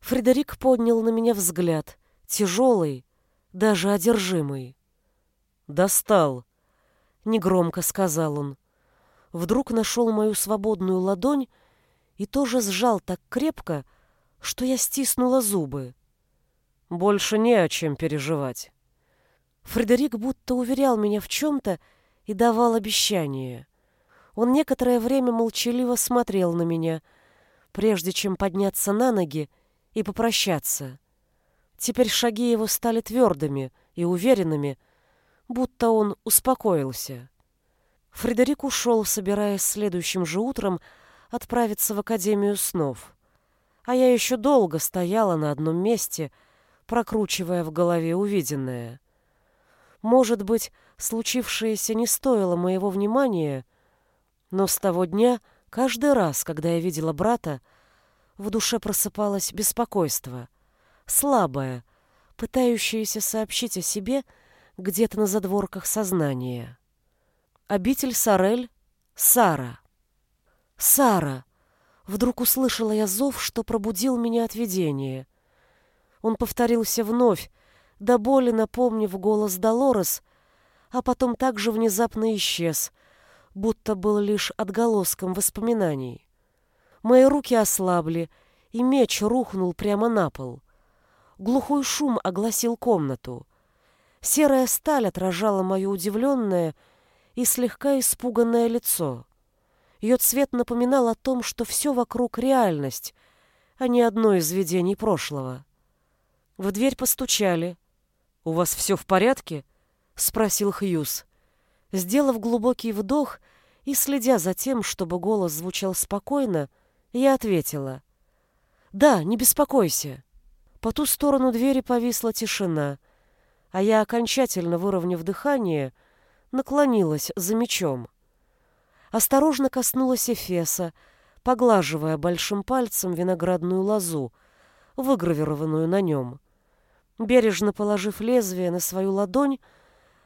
Фредерик поднял на меня взгляд, тяжелый, даже одержимый. «Достал», — негромко сказал он. Вдруг нашел мою свободную ладонь и тоже сжал так крепко, что я стиснула зубы. Больше не о чем переживать. Фредерик будто уверял меня в чем-то и давал обещание. Он некоторое время молчаливо смотрел на меня, прежде чем подняться на ноги и попрощаться. Теперь шаги его стали твердыми и уверенными, будто он успокоился. Фредерик ушел, собираясь следующим же утром отправиться в Академию снов. А я еще долго стояла на одном месте, прокручивая в голове увиденное. Может быть, случившееся не стоило моего внимания, но с того дня, каждый раз, когда я видела брата, в душе просыпалось беспокойство, слабое, пытающееся сообщить о себе где-то на задворках сознания. Обитель Сарель, Сара. «Сара!» Вдруг услышала я зов, что пробудил меня от видения. Он повторился вновь, до боли напомнив голос Долорес, а потом также внезапно исчез, будто был лишь отголоском воспоминаний. Мои руки ослабли, и меч рухнул прямо на пол. Глухой шум огласил комнату. Серая сталь отражала мое удивленное и слегка испуганное лицо. Ее цвет напоминал о том, что все вокруг реальность, а не одно из видений прошлого. В дверь постучали — «У вас все в порядке?» — спросил Хьюз. Сделав глубокий вдох и следя за тем, чтобы голос звучал спокойно, я ответила. «Да, не беспокойся». По ту сторону двери повисла тишина, а я, окончательно выровняв дыхание, наклонилась за мечом. Осторожно коснулась Эфеса, поглаживая большим пальцем виноградную лозу, выгравированную на нем. Бережно положив лезвие на свою ладонь,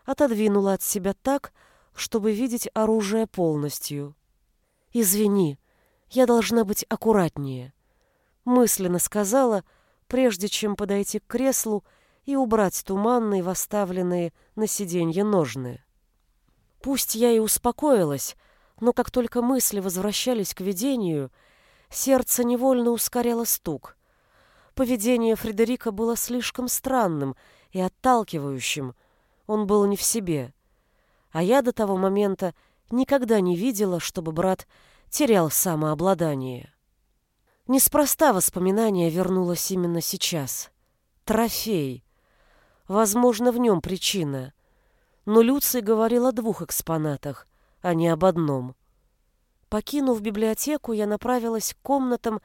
отодвинула от себя так, чтобы видеть оружие полностью. «Извини, я должна быть аккуратнее», — мысленно сказала, прежде чем подойти к креслу и убрать туманные, восставленные на сиденье ножны. Пусть я и успокоилась, но как только мысли возвращались к видению, сердце невольно ускоряло стук. Поведение Фредерика было слишком странным и отталкивающим. Он был не в себе. А я до того момента никогда не видела, чтобы брат терял самообладание. Неспроста воспоминание вернулось именно сейчас. Трофей. Возможно, в нем причина. Но Люций говорил о двух экспонатах, а не об одном. Покинув библиотеку, я направилась к комнатам,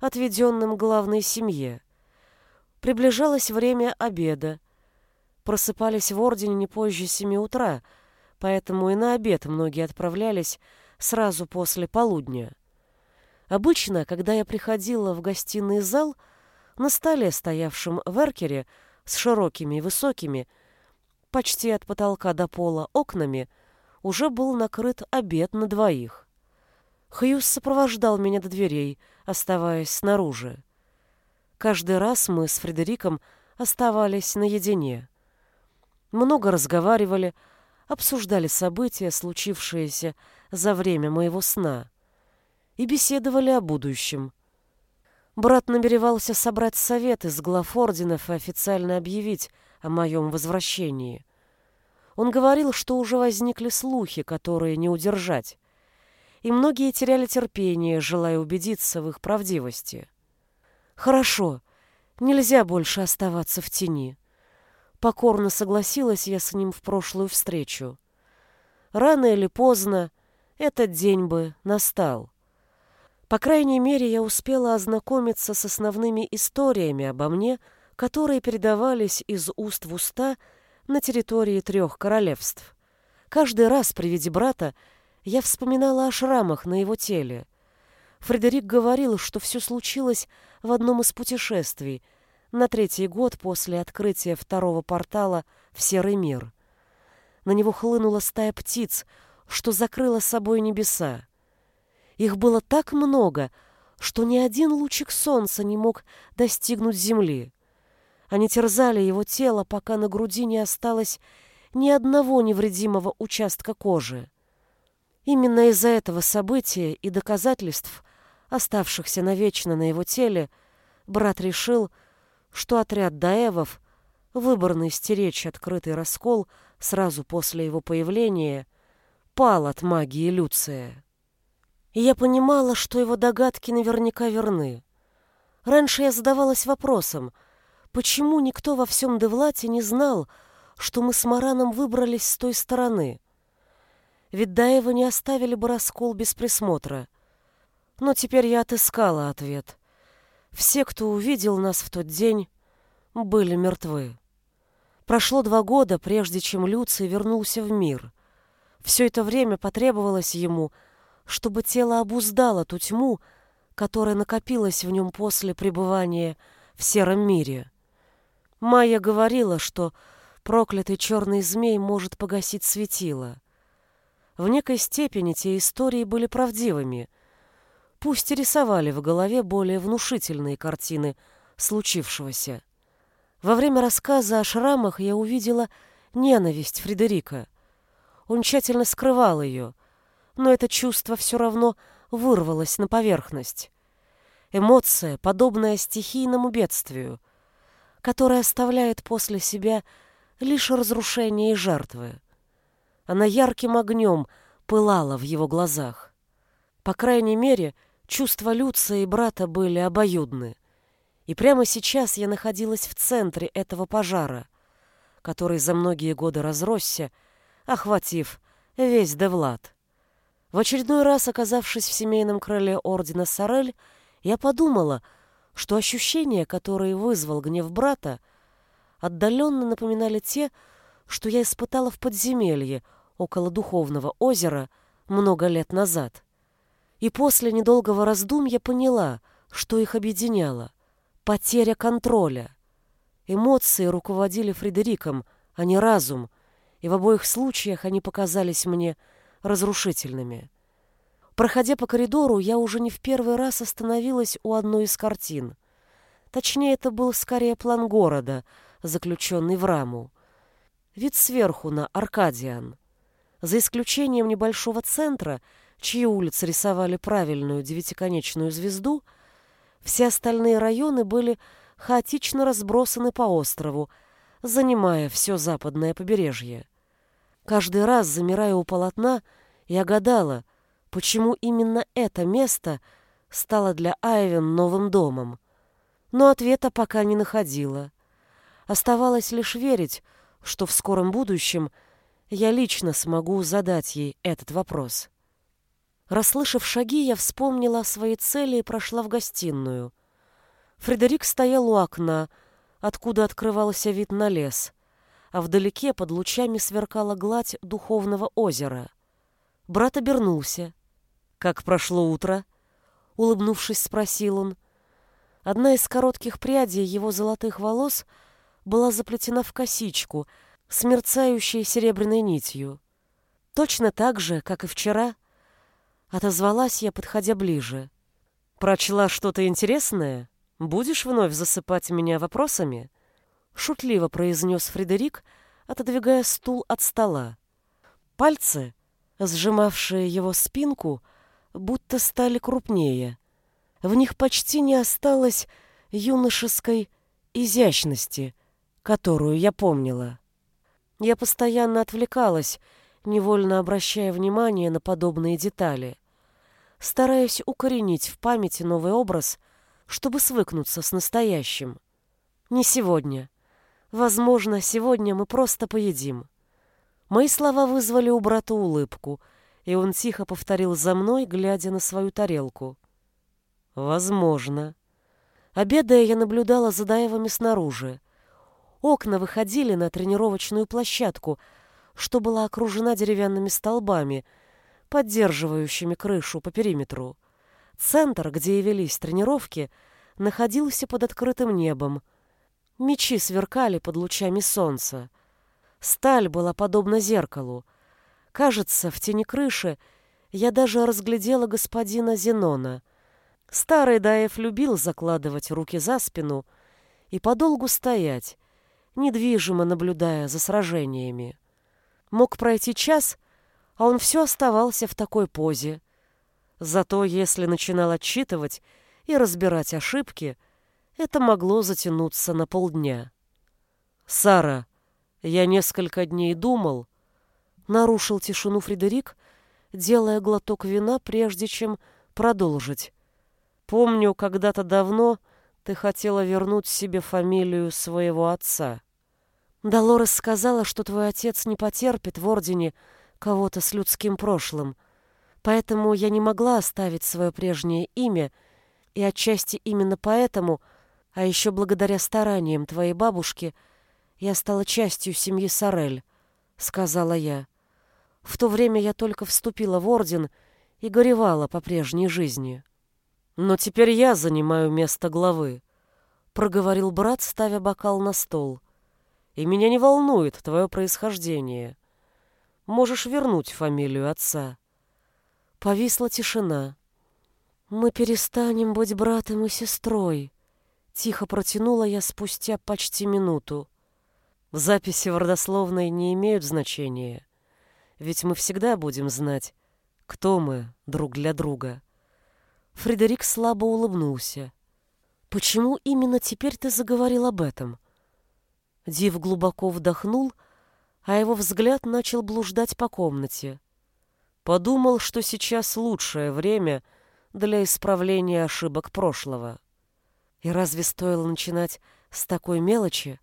отведенным главной семье. Приближалось время обеда. Просыпались в Ордене не позже семи утра, поэтому и на обед многие отправлялись сразу после полудня. Обычно, когда я приходила в гостиный зал, на столе, стоявшем в эркере, с широкими и высокими, почти от потолка до пола окнами, уже был накрыт обед на двоих. Хьюз сопровождал меня до дверей, оставаясь снаружи. Каждый раз мы с Фредериком оставались наедине. Много разговаривали, обсуждали события, случившиеся за время моего сна и беседовали о будущем. Брат намеревался собрать совет из глав орденов и официально объявить о моем возвращении. Он говорил, что уже возникли слухи, которые не удержать, и многие теряли терпение, желая убедиться в их правдивости. «Хорошо, нельзя больше оставаться в тени». Покорно согласилась я с ним в прошлую встречу. Рано или поздно этот день бы настал. По крайней мере, я успела ознакомиться с основными историями обо мне, которые передавались из уст в уста на территории трех королевств. Каждый раз при виде брата я вспоминала о шрамах на его теле. Фредерик говорил, что все случилось в одном из путешествий, на третий год после открытия второго портала в Серый мир. На него хлынула стая птиц, что закрыла собой небеса. Их было так много, что ни один лучик солнца не мог достигнуть земли. Они терзали его тело, пока на груди не осталось ни одного невредимого участка кожи. Именно из-за этого события и доказательств, оставшихся навечно на его теле, брат решил, что отряд даевов, выбранный стеречь открытый раскол сразу после его появления, пал от магии Люция. И я понимала, что его догадки наверняка верны. Раньше я задавалась вопросом, почему никто во всем Девлате не знал, что мы с Мараном выбрались с той стороны. Ведь до этого не оставили бы раскол без присмотра. Но теперь я отыскала ответ. Все, кто увидел нас в тот день, были мертвы. Прошло два года, прежде чем Люций вернулся в мир. Все это время потребовалось ему — чтобы тело обуздало ту тьму, которая накопилась в нем после пребывания в сером мире. Майя говорила, что проклятый черный змей может погасить светило. В некой степени те истории были правдивыми, пусть и рисовали в голове более внушительные картины случившегося. Во время рассказа о шрамах я увидела ненависть Фредерика. Он тщательно скрывал ее, но это чувство все равно вырвалось на поверхность. Эмоция, подобная стихийному бедствию, которая оставляет после себя лишь разрушение и жертвы. Она ярким огнем пылала в его глазах. По крайней мере, чувства Люция и брата были обоюдны. И прямо сейчас я находилась в центре этого пожара, который за многие годы разросся, охватив весь Девлад. В очередной раз, оказавшись в семейном крыле ордена Сорель, я подумала, что ощущения, которые вызвал гнев брата, отдаленно напоминали те, что я испытала в подземелье около Духовного озера много лет назад. И после недолгого раздумья поняла, что их объединяло — потеря контроля. Эмоции руководили Фредериком, а не разум, и в обоих случаях они показались мне разрушительными. Проходя по коридору, я уже не в первый раз остановилась у одной из картин. Точнее, это был скорее план города, заключенный в раму. Вид сверху на Аркадиан. За исключением небольшого центра, чьи улицы рисовали правильную девятиконечную звезду, все остальные районы были хаотично разбросаны по острову, занимая все западное побережье. Каждый раз, замирая у полотна, я гадала, почему именно это место стало для Айвен новым домом. Но ответа пока не находила. Оставалось лишь верить, что в скором будущем я лично смогу задать ей этот вопрос. Расслышав шаги, я вспомнила о своей цели и прошла в гостиную. Фредерик стоял у окна, откуда открывался вид на лес а вдалеке под лучами сверкала гладь духовного озера. Брат обернулся. «Как прошло утро?» — улыбнувшись, спросил он. Одна из коротких прядей его золотых волос была заплетена в косичку с мерцающей серебряной нитью. Точно так же, как и вчера, отозвалась я, подходя ближе. «Прочла что-то интересное? Будешь вновь засыпать меня вопросами?» шутливо произнес Фредерик, отодвигая стул от стола. Пальцы, сжимавшие его спинку, будто стали крупнее. В них почти не осталось юношеской изящности, которую я помнила. Я постоянно отвлекалась, невольно обращая внимание на подобные детали, стараясь укоренить в памяти новый образ, чтобы свыкнуться с настоящим. Не сегодня. Возможно, сегодня мы просто поедим. Мои слова вызвали у брата улыбку, и он тихо повторил за мной, глядя на свою тарелку. Возможно. Обедая, я наблюдала за Даевами снаружи. Окна выходили на тренировочную площадку, что была окружена деревянными столбами, поддерживающими крышу по периметру. Центр, где и велись тренировки, находился под открытым небом, Мечи сверкали под лучами солнца. Сталь была подобна зеркалу. Кажется, в тени крыши я даже разглядела господина Зенона. Старый Даев любил закладывать руки за спину и подолгу стоять, недвижимо наблюдая за сражениями. Мог пройти час, а он все оставался в такой позе. Зато если начинал отчитывать и разбирать ошибки — это могло затянуться на полдня. «Сара, я несколько дней думал...» Нарушил тишину Фредерик, делая глоток вина, прежде чем продолжить. «Помню, когда-то давно ты хотела вернуть себе фамилию своего отца. Долорес сказала, что твой отец не потерпит в Ордене кого-то с людским прошлым, поэтому я не могла оставить свое прежнее имя, и отчасти именно поэтому — а еще благодаря стараниям твоей бабушки я стала частью семьи Сорель, сказала я. В то время я только вступила в орден и горевала по прежней жизни. Но теперь я занимаю место главы, проговорил брат, ставя бокал на стол. И меня не волнует твое происхождение. Можешь вернуть фамилию отца. Повисла тишина. Мы перестанем быть братом и сестрой, Тихо протянула я спустя почти минуту. Записи в родословной не имеют значения, ведь мы всегда будем знать, кто мы друг для друга. Фредерик слабо улыбнулся. «Почему именно теперь ты заговорил об этом?» Див глубоко вдохнул, а его взгляд начал блуждать по комнате. Подумал, что сейчас лучшее время для исправления ошибок прошлого. И разве стоило начинать с такой мелочи?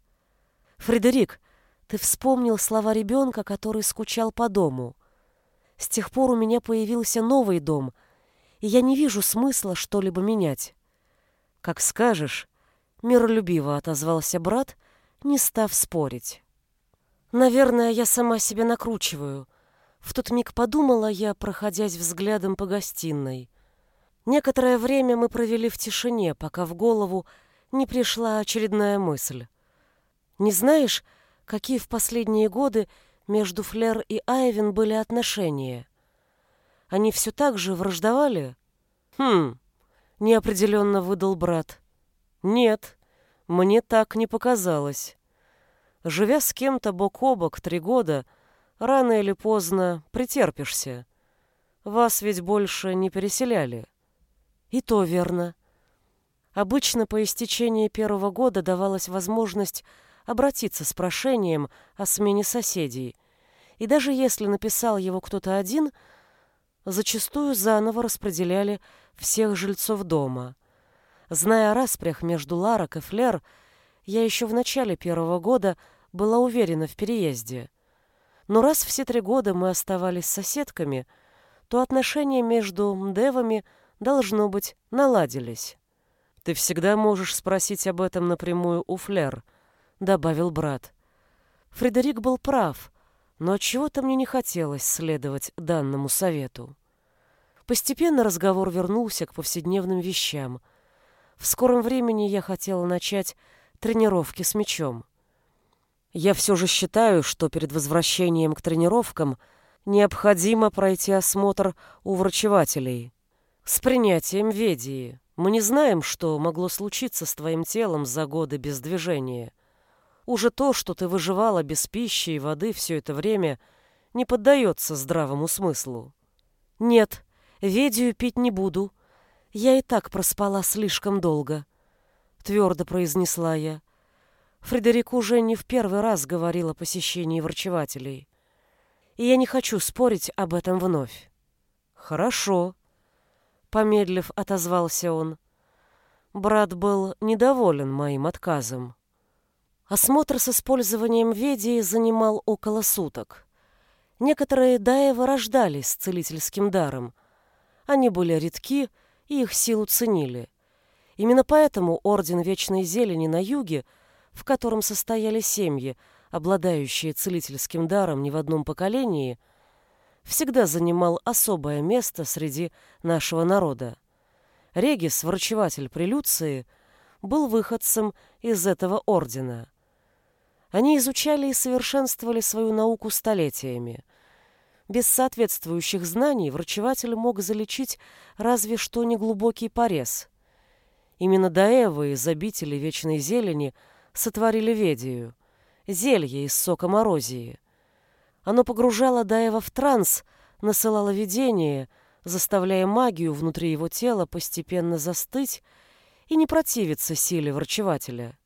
Фредерик, Ты вспомнил слова ребенка, который скучал по дому. С тех пор у меня появился новый дом, и я не вижу смысла что-либо менять. Как скажешь, миролюбиво отозвался брат, не став спорить. Наверное, я сама себя накручиваю. В тот миг подумала я, проходясь взглядом по гостиной. Некоторое время мы провели в тишине, пока в голову не пришла очередная мысль. Не знаешь, какие в последние годы между Флер и Айвен были отношения? Они все так же враждовали? Хм, неопределенно выдал брат. Нет, мне так не показалось. Живя с кем-то бок о бок три года, рано или поздно претерпишься. Вас ведь больше не переселяли. И то верно. Обычно по истечении первого года давалась возможность обратиться с прошением о смене соседей. И даже если написал его кто-то один, зачастую заново распределяли всех жильцов дома. Зная о распрях между Ларок и Флер, я еще в начале первого года была уверена в переезде. Но раз все три года мы оставались соседками, то отношения между Мдевами, должно быть, наладились. «Ты всегда можешь спросить об этом напрямую у Флер», — добавил брат. Фредерик был прав, но чего-то мне не хотелось следовать данному совету. Постепенно разговор вернулся к повседневным вещам. В скором времени я хотела начать тренировки с мячом. Я все же считаю, что перед возвращением к тренировкам необходимо пройти осмотр у врачевателей. С принятием ведии. Мы не знаем, что могло случиться с твоим телом за годы без движения. Уже то, что ты выживала без пищи и воды все это время, не поддается здравому смыслу. Нет, ведию пить не буду. Я и так проспала слишком долго. Твердо произнесла я. Фредерик уже не в первый раз говорил о посещении врачевателей. И я не хочу спорить об этом вновь. Хорошо. Помедлив, отозвался он. Брат был недоволен моим отказом. Осмотр с использованием ведии занимал около суток. Некоторые даевы рождались с целительским даром. Они были редки, и их силу ценили. Именно поэтому Орден Вечной Зелени на юге, в котором состояли семьи, обладающие целительским даром не в одном поколении, всегда занимал особое место среди нашего народа. Регис, врачеватель прелюции, был выходцем из этого ордена. Они изучали и совершенствовали свою науку столетиями. Без соответствующих знаний врачеватель мог залечить разве что неглубокий порез. Именно Даэвы из обители Вечной Зелени сотворили Ведию, зелье из сока морозии. Оно погружало Даева в транс, насылало видение, заставляя магию внутри его тела постепенно застыть и не противиться силе врачевателя.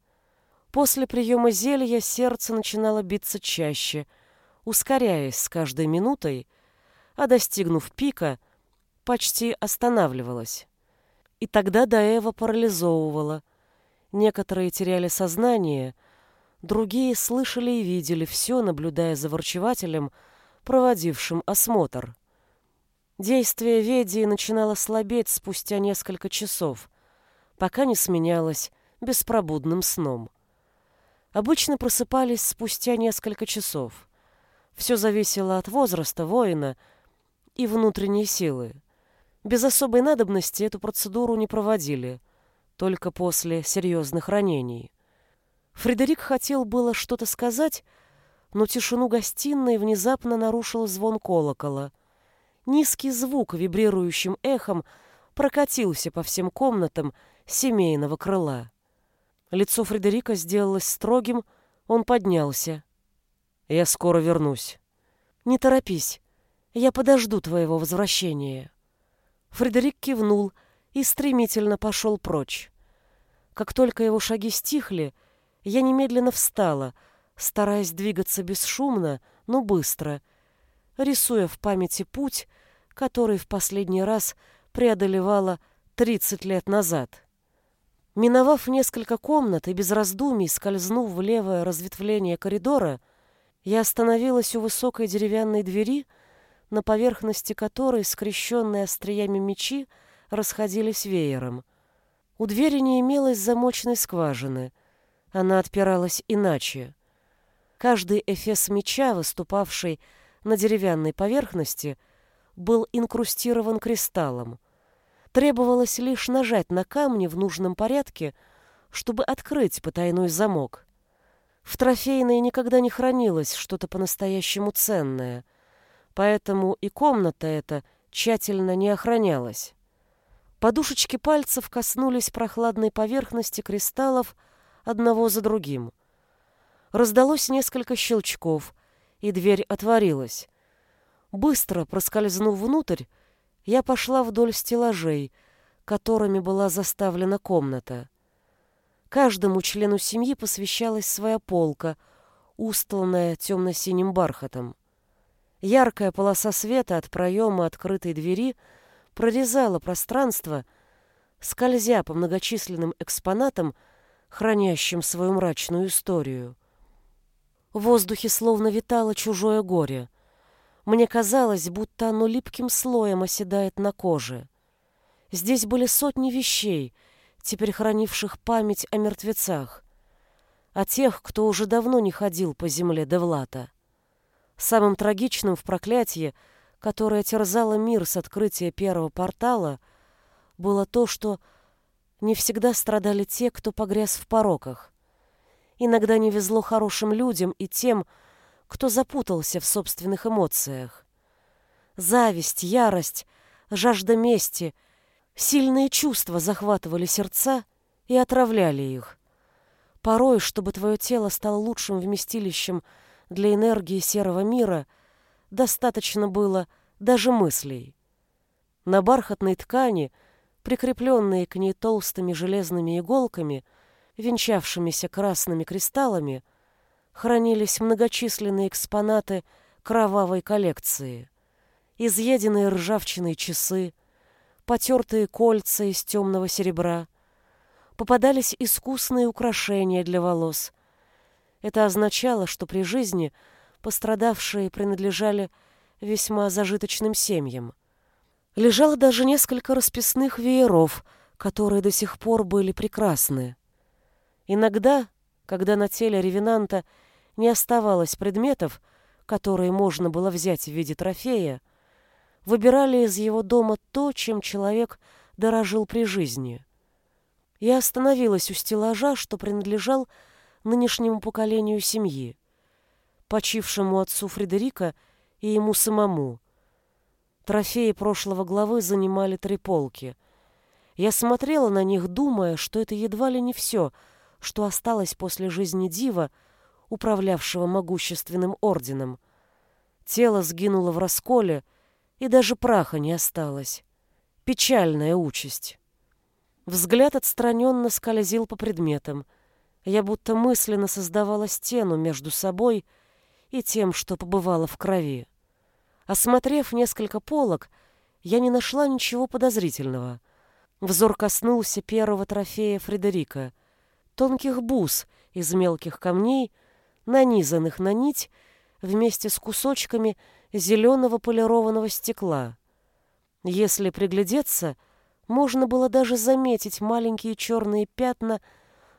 После приема зелья сердце начинало биться чаще, ускоряясь с каждой минутой, а достигнув пика, почти останавливалось. И тогда Даева парализовывала. Некоторые теряли сознание, другие слышали и видели все, наблюдая за врачевателем, проводившим осмотр. Действие Ведии начинало слабеть спустя несколько часов, пока не сменялось беспробудным сном. Обычно просыпались спустя несколько часов. Все зависело от возраста воина и внутренней силы. Без особой надобности эту процедуру не проводили, только после серьезных ранений. Фредерик хотел было что-то сказать, но тишину гостиной внезапно нарушил звон колокола. Низкий звук вибрирующим эхом прокатился по всем комнатам семейного крыла. Лицо Фредерика сделалось строгим, он поднялся. «Я скоро вернусь». «Не торопись, я подожду твоего возвращения». Фредерик кивнул и стремительно пошел прочь. Как только его шаги стихли, я немедленно встала, стараясь двигаться бесшумно, но быстро, рисуя в памяти путь, который в последний раз преодолевала 30 лет назад. Миновав несколько комнат и без раздумий скользнув в левое разветвление коридора, Я остановилась у высокой деревянной двери, на поверхности которой скрещенные остриями мечи расходились веером. У двери не имелось замочной скважины. Она отпиралась иначе. Каждый эфес меча, выступавший на деревянной поверхности, был инкрустирован кристаллом. Требовалось лишь нажать на камни в нужном порядке, чтобы открыть потайной замок. В трофейной никогда не хранилось что-то по-настоящему ценное, поэтому и комната эта тщательно не охранялась. Подушечки пальцев коснулись прохладной поверхности кристаллов одного за другим. Раздалось несколько щелчков, и дверь отворилась. Быстро проскользнув внутрь, я пошла вдоль стеллажей, которыми была заставлена комната. Каждому члену семьи посвящалась своя полка, устланная темно-синим бархатом. Яркая полоса света от проема открытой двери прорезала пространство, скользя по многочисленным экспонатам, хранящим свою мрачную историю. В воздухе словно витало чужое горе. Мне казалось, будто оно липким слоем оседает на коже. Здесь были сотни вещей — теперь хранивших память о мертвецах, о тех, кто уже давно не ходил по земле Девлата. Самым трагичным в проклятии, которое терзало мир с открытия первого портала, было то, что не всегда страдали те, кто погряз в пороках. Иногда не везло хорошим людям и тем, кто запутался в собственных эмоциях. Зависть, ярость, жажда мести — Сильные чувства захватывали сердца и отравляли их. Порой, чтобы твое тело стало лучшим вместилищем для энергии серого мира, достаточно было даже мыслей. На бархатной ткани, прикрепленные к ней толстыми железными иголками, венчавшимися красными кристаллами, хранились многочисленные экспонаты кровавой коллекции. Изъеденные ржавчиной часы, потертые кольца из темного серебра. Попадались искусные украшения для волос. Это означало, что при жизни пострадавшие принадлежали весьма зажиточным семьям. Лежало даже несколько расписных вееров, которые до сих пор были прекрасны. Иногда, когда на теле ревенанта не оставалось предметов, которые можно было взять в виде трофея, выбирали из его дома то, чем человек дорожил при жизни. Я остановилась у стеллажа, что принадлежал нынешнему поколению семьи, почившему отцу Фредерика и ему самому. Трофеи прошлого главы занимали три полки. Я смотрела на них, думая, что это едва ли не все, что осталось после жизни Дива, управлявшего могущественным орденом. Тело сгинуло в расколе, и даже праха не осталось. Печальная участь. Взгляд отстраненно скользил по предметам. Я будто мысленно создавала стену между собой и тем, что побывало в крови. Осмотрев несколько полок, я не нашла ничего подозрительного. Взор коснулся первого трофея Фредерика — тонких бус из мелких камней, нанизанных на нить вместе с кусочками зеленого полированного стекла. Если приглядеться, можно было даже заметить маленькие черные пятна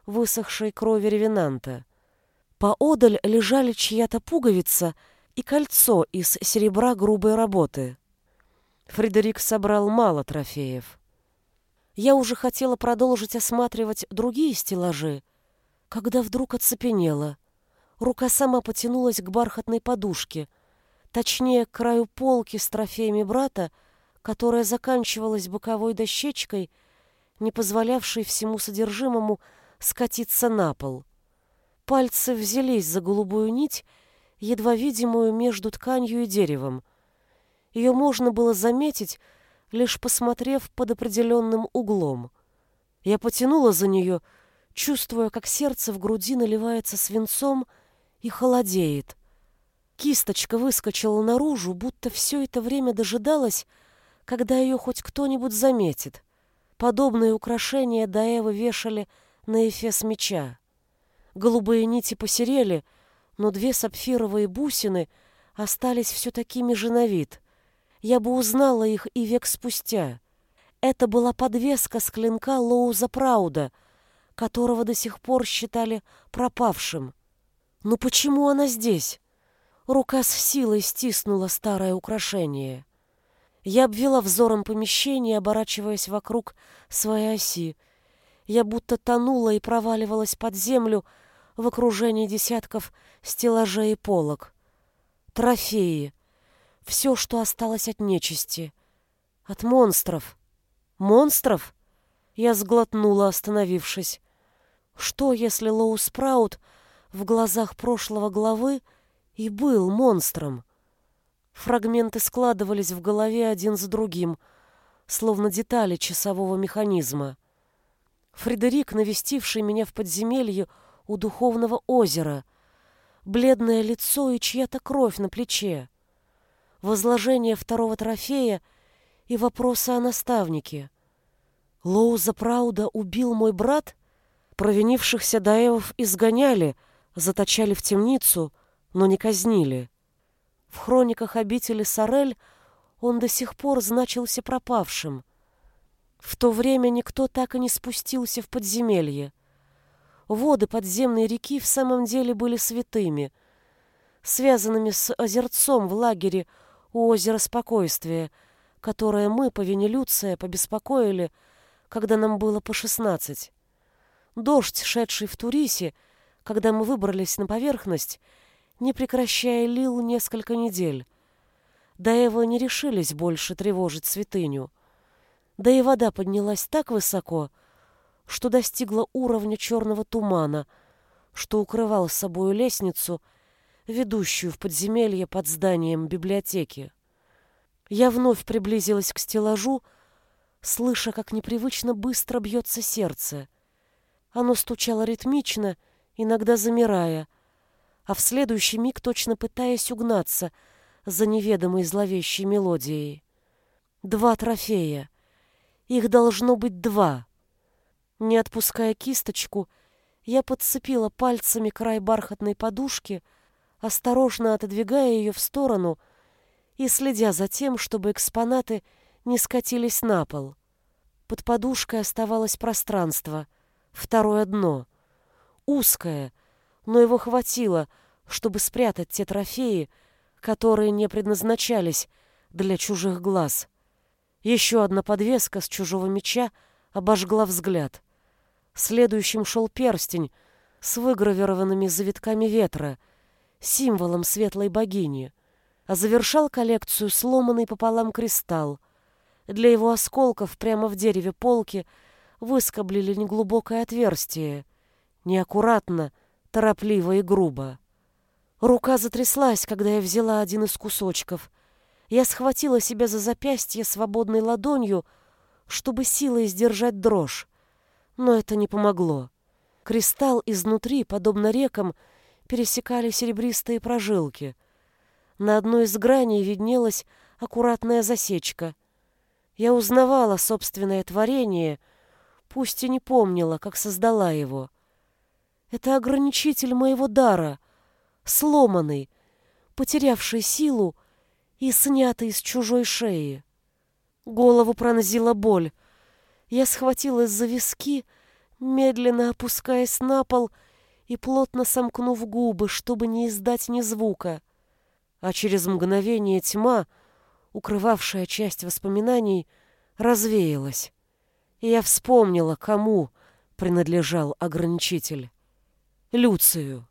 высохшей крови ревенанта. Поодаль лежали чья-то пуговица и кольцо из серебра грубой работы. Фредерик собрал мало трофеев. Я уже хотела продолжить осматривать другие стеллажи, когда вдруг оцепенела. Рука сама потянулась к бархатной подушке — точнее, к краю полки с трофеями брата, которая заканчивалась боковой дощечкой, не позволявшей всему содержимому скатиться на пол. Пальцы взялись за голубую нить, едва видимую между тканью и деревом. Ее можно было заметить, лишь посмотрев под определенным углом. Я потянула за нее, чувствуя, как сердце в груди наливается свинцом и холодеет. Кисточка выскочила наружу, будто все это время дожидалась, когда ее хоть кто-нибудь заметит. Подобные украшения Даева вешали на эфес меча. Голубые нити посерели, но две сапфировые бусины остались все такими же на вид. Я бы узнала их и век спустя. Это была подвеска с клинка Лоуза Прауда, которого до сих пор считали пропавшим. Но почему она здесь? Рука с силой стиснула старое украшение. Я обвела взором помещение, оборачиваясь вокруг своей оси. Я будто тонула и проваливалась под землю в окружении десятков стеллажей и полок. Трофеи. Все, что осталось от нечисти. От монстров. Монстров? Я сглотнула, остановившись. Что, если Лоу Спраут в глазах прошлого главы и был монстром? Фрагменты складывались в голове один за другим, словно детали часового механизма. Фредерик, навестивший меня в подземелье у духовного озера, бледное лицо и чья-то кровь на плече, возложение второго трофея и вопросы о наставнике. Лоуза Прауда убил мой брат? Провинившихся даевов изгоняли, заточали в темницу, но не казнили. В хрониках обители Сорель он до сих пор значился пропавшим. В то время никто так и не спустился в подземелье. Воды подземной реки в самом деле были святыми, связанными с озерцом в лагере у озера Спокойствия, которое мы по вине Люция побеспокоили, когда нам было по шестнадцать. Дождь, шедший в Турисе, когда мы выбрались на поверхность, не прекращая лил несколько недель. Даева не решились больше тревожить святыню. Да и вода поднялась так высоко, что достигла уровня черного тумана, что укрывал собою лестницу, ведущую в подземелье под зданием библиотеки. Я вновь приблизилась к стеллажу, слыша, как непривычно быстро бьется сердце. Оно стучало ритмично, иногда замирая — а в следующий миг точно пытаясь угнаться за неведомой зловещей мелодией. Два трофея. Их должно быть два. Не отпуская кисточку, я подцепила пальцами край бархатной подушки, осторожно отодвигая ее в сторону и следя за тем, чтобы экспонаты не скатились на пол. Под подушкой оставалось пространство, второе дно, узкое, но его хватило, чтобы спрятать те трофеи, которые не предназначались для чужих глаз. Еще одна подвеска с чужого меча обожгла взгляд. Следующим шел перстень с выгравированными завитками ветра, символом светлой богини, а завершал коллекцию сломанный пополам кристалл. Для его осколков прямо в дереве полки выскоблили неглубокое отверстие, неаккуратно, торопливо и грубо. Рука затряслась, когда я взяла один из кусочков. Я схватила себя за запястье свободной ладонью, чтобы силой сдержать дрожь. Но это не помогло. Кристалл изнутри, подобно рекам, пересекали серебристые прожилки. На одной из граней виднелась аккуратная засечка. Я узнавала собственное творение, пусть и не помнила, как создала его. Это ограничитель моего дара, сломанный, потерявший силу и снятый с чужой шеи. Голову пронзила боль. Я схватилась за виски, медленно опускаясь на пол и плотно сомкнув губы, чтобы не издать ни звука. А через мгновение тьма, укрывавшая часть воспоминаний, развеялась. И я вспомнила, кому принадлежал ограничитель. Люцию.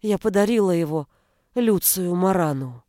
Я подарила его Люцию Марану.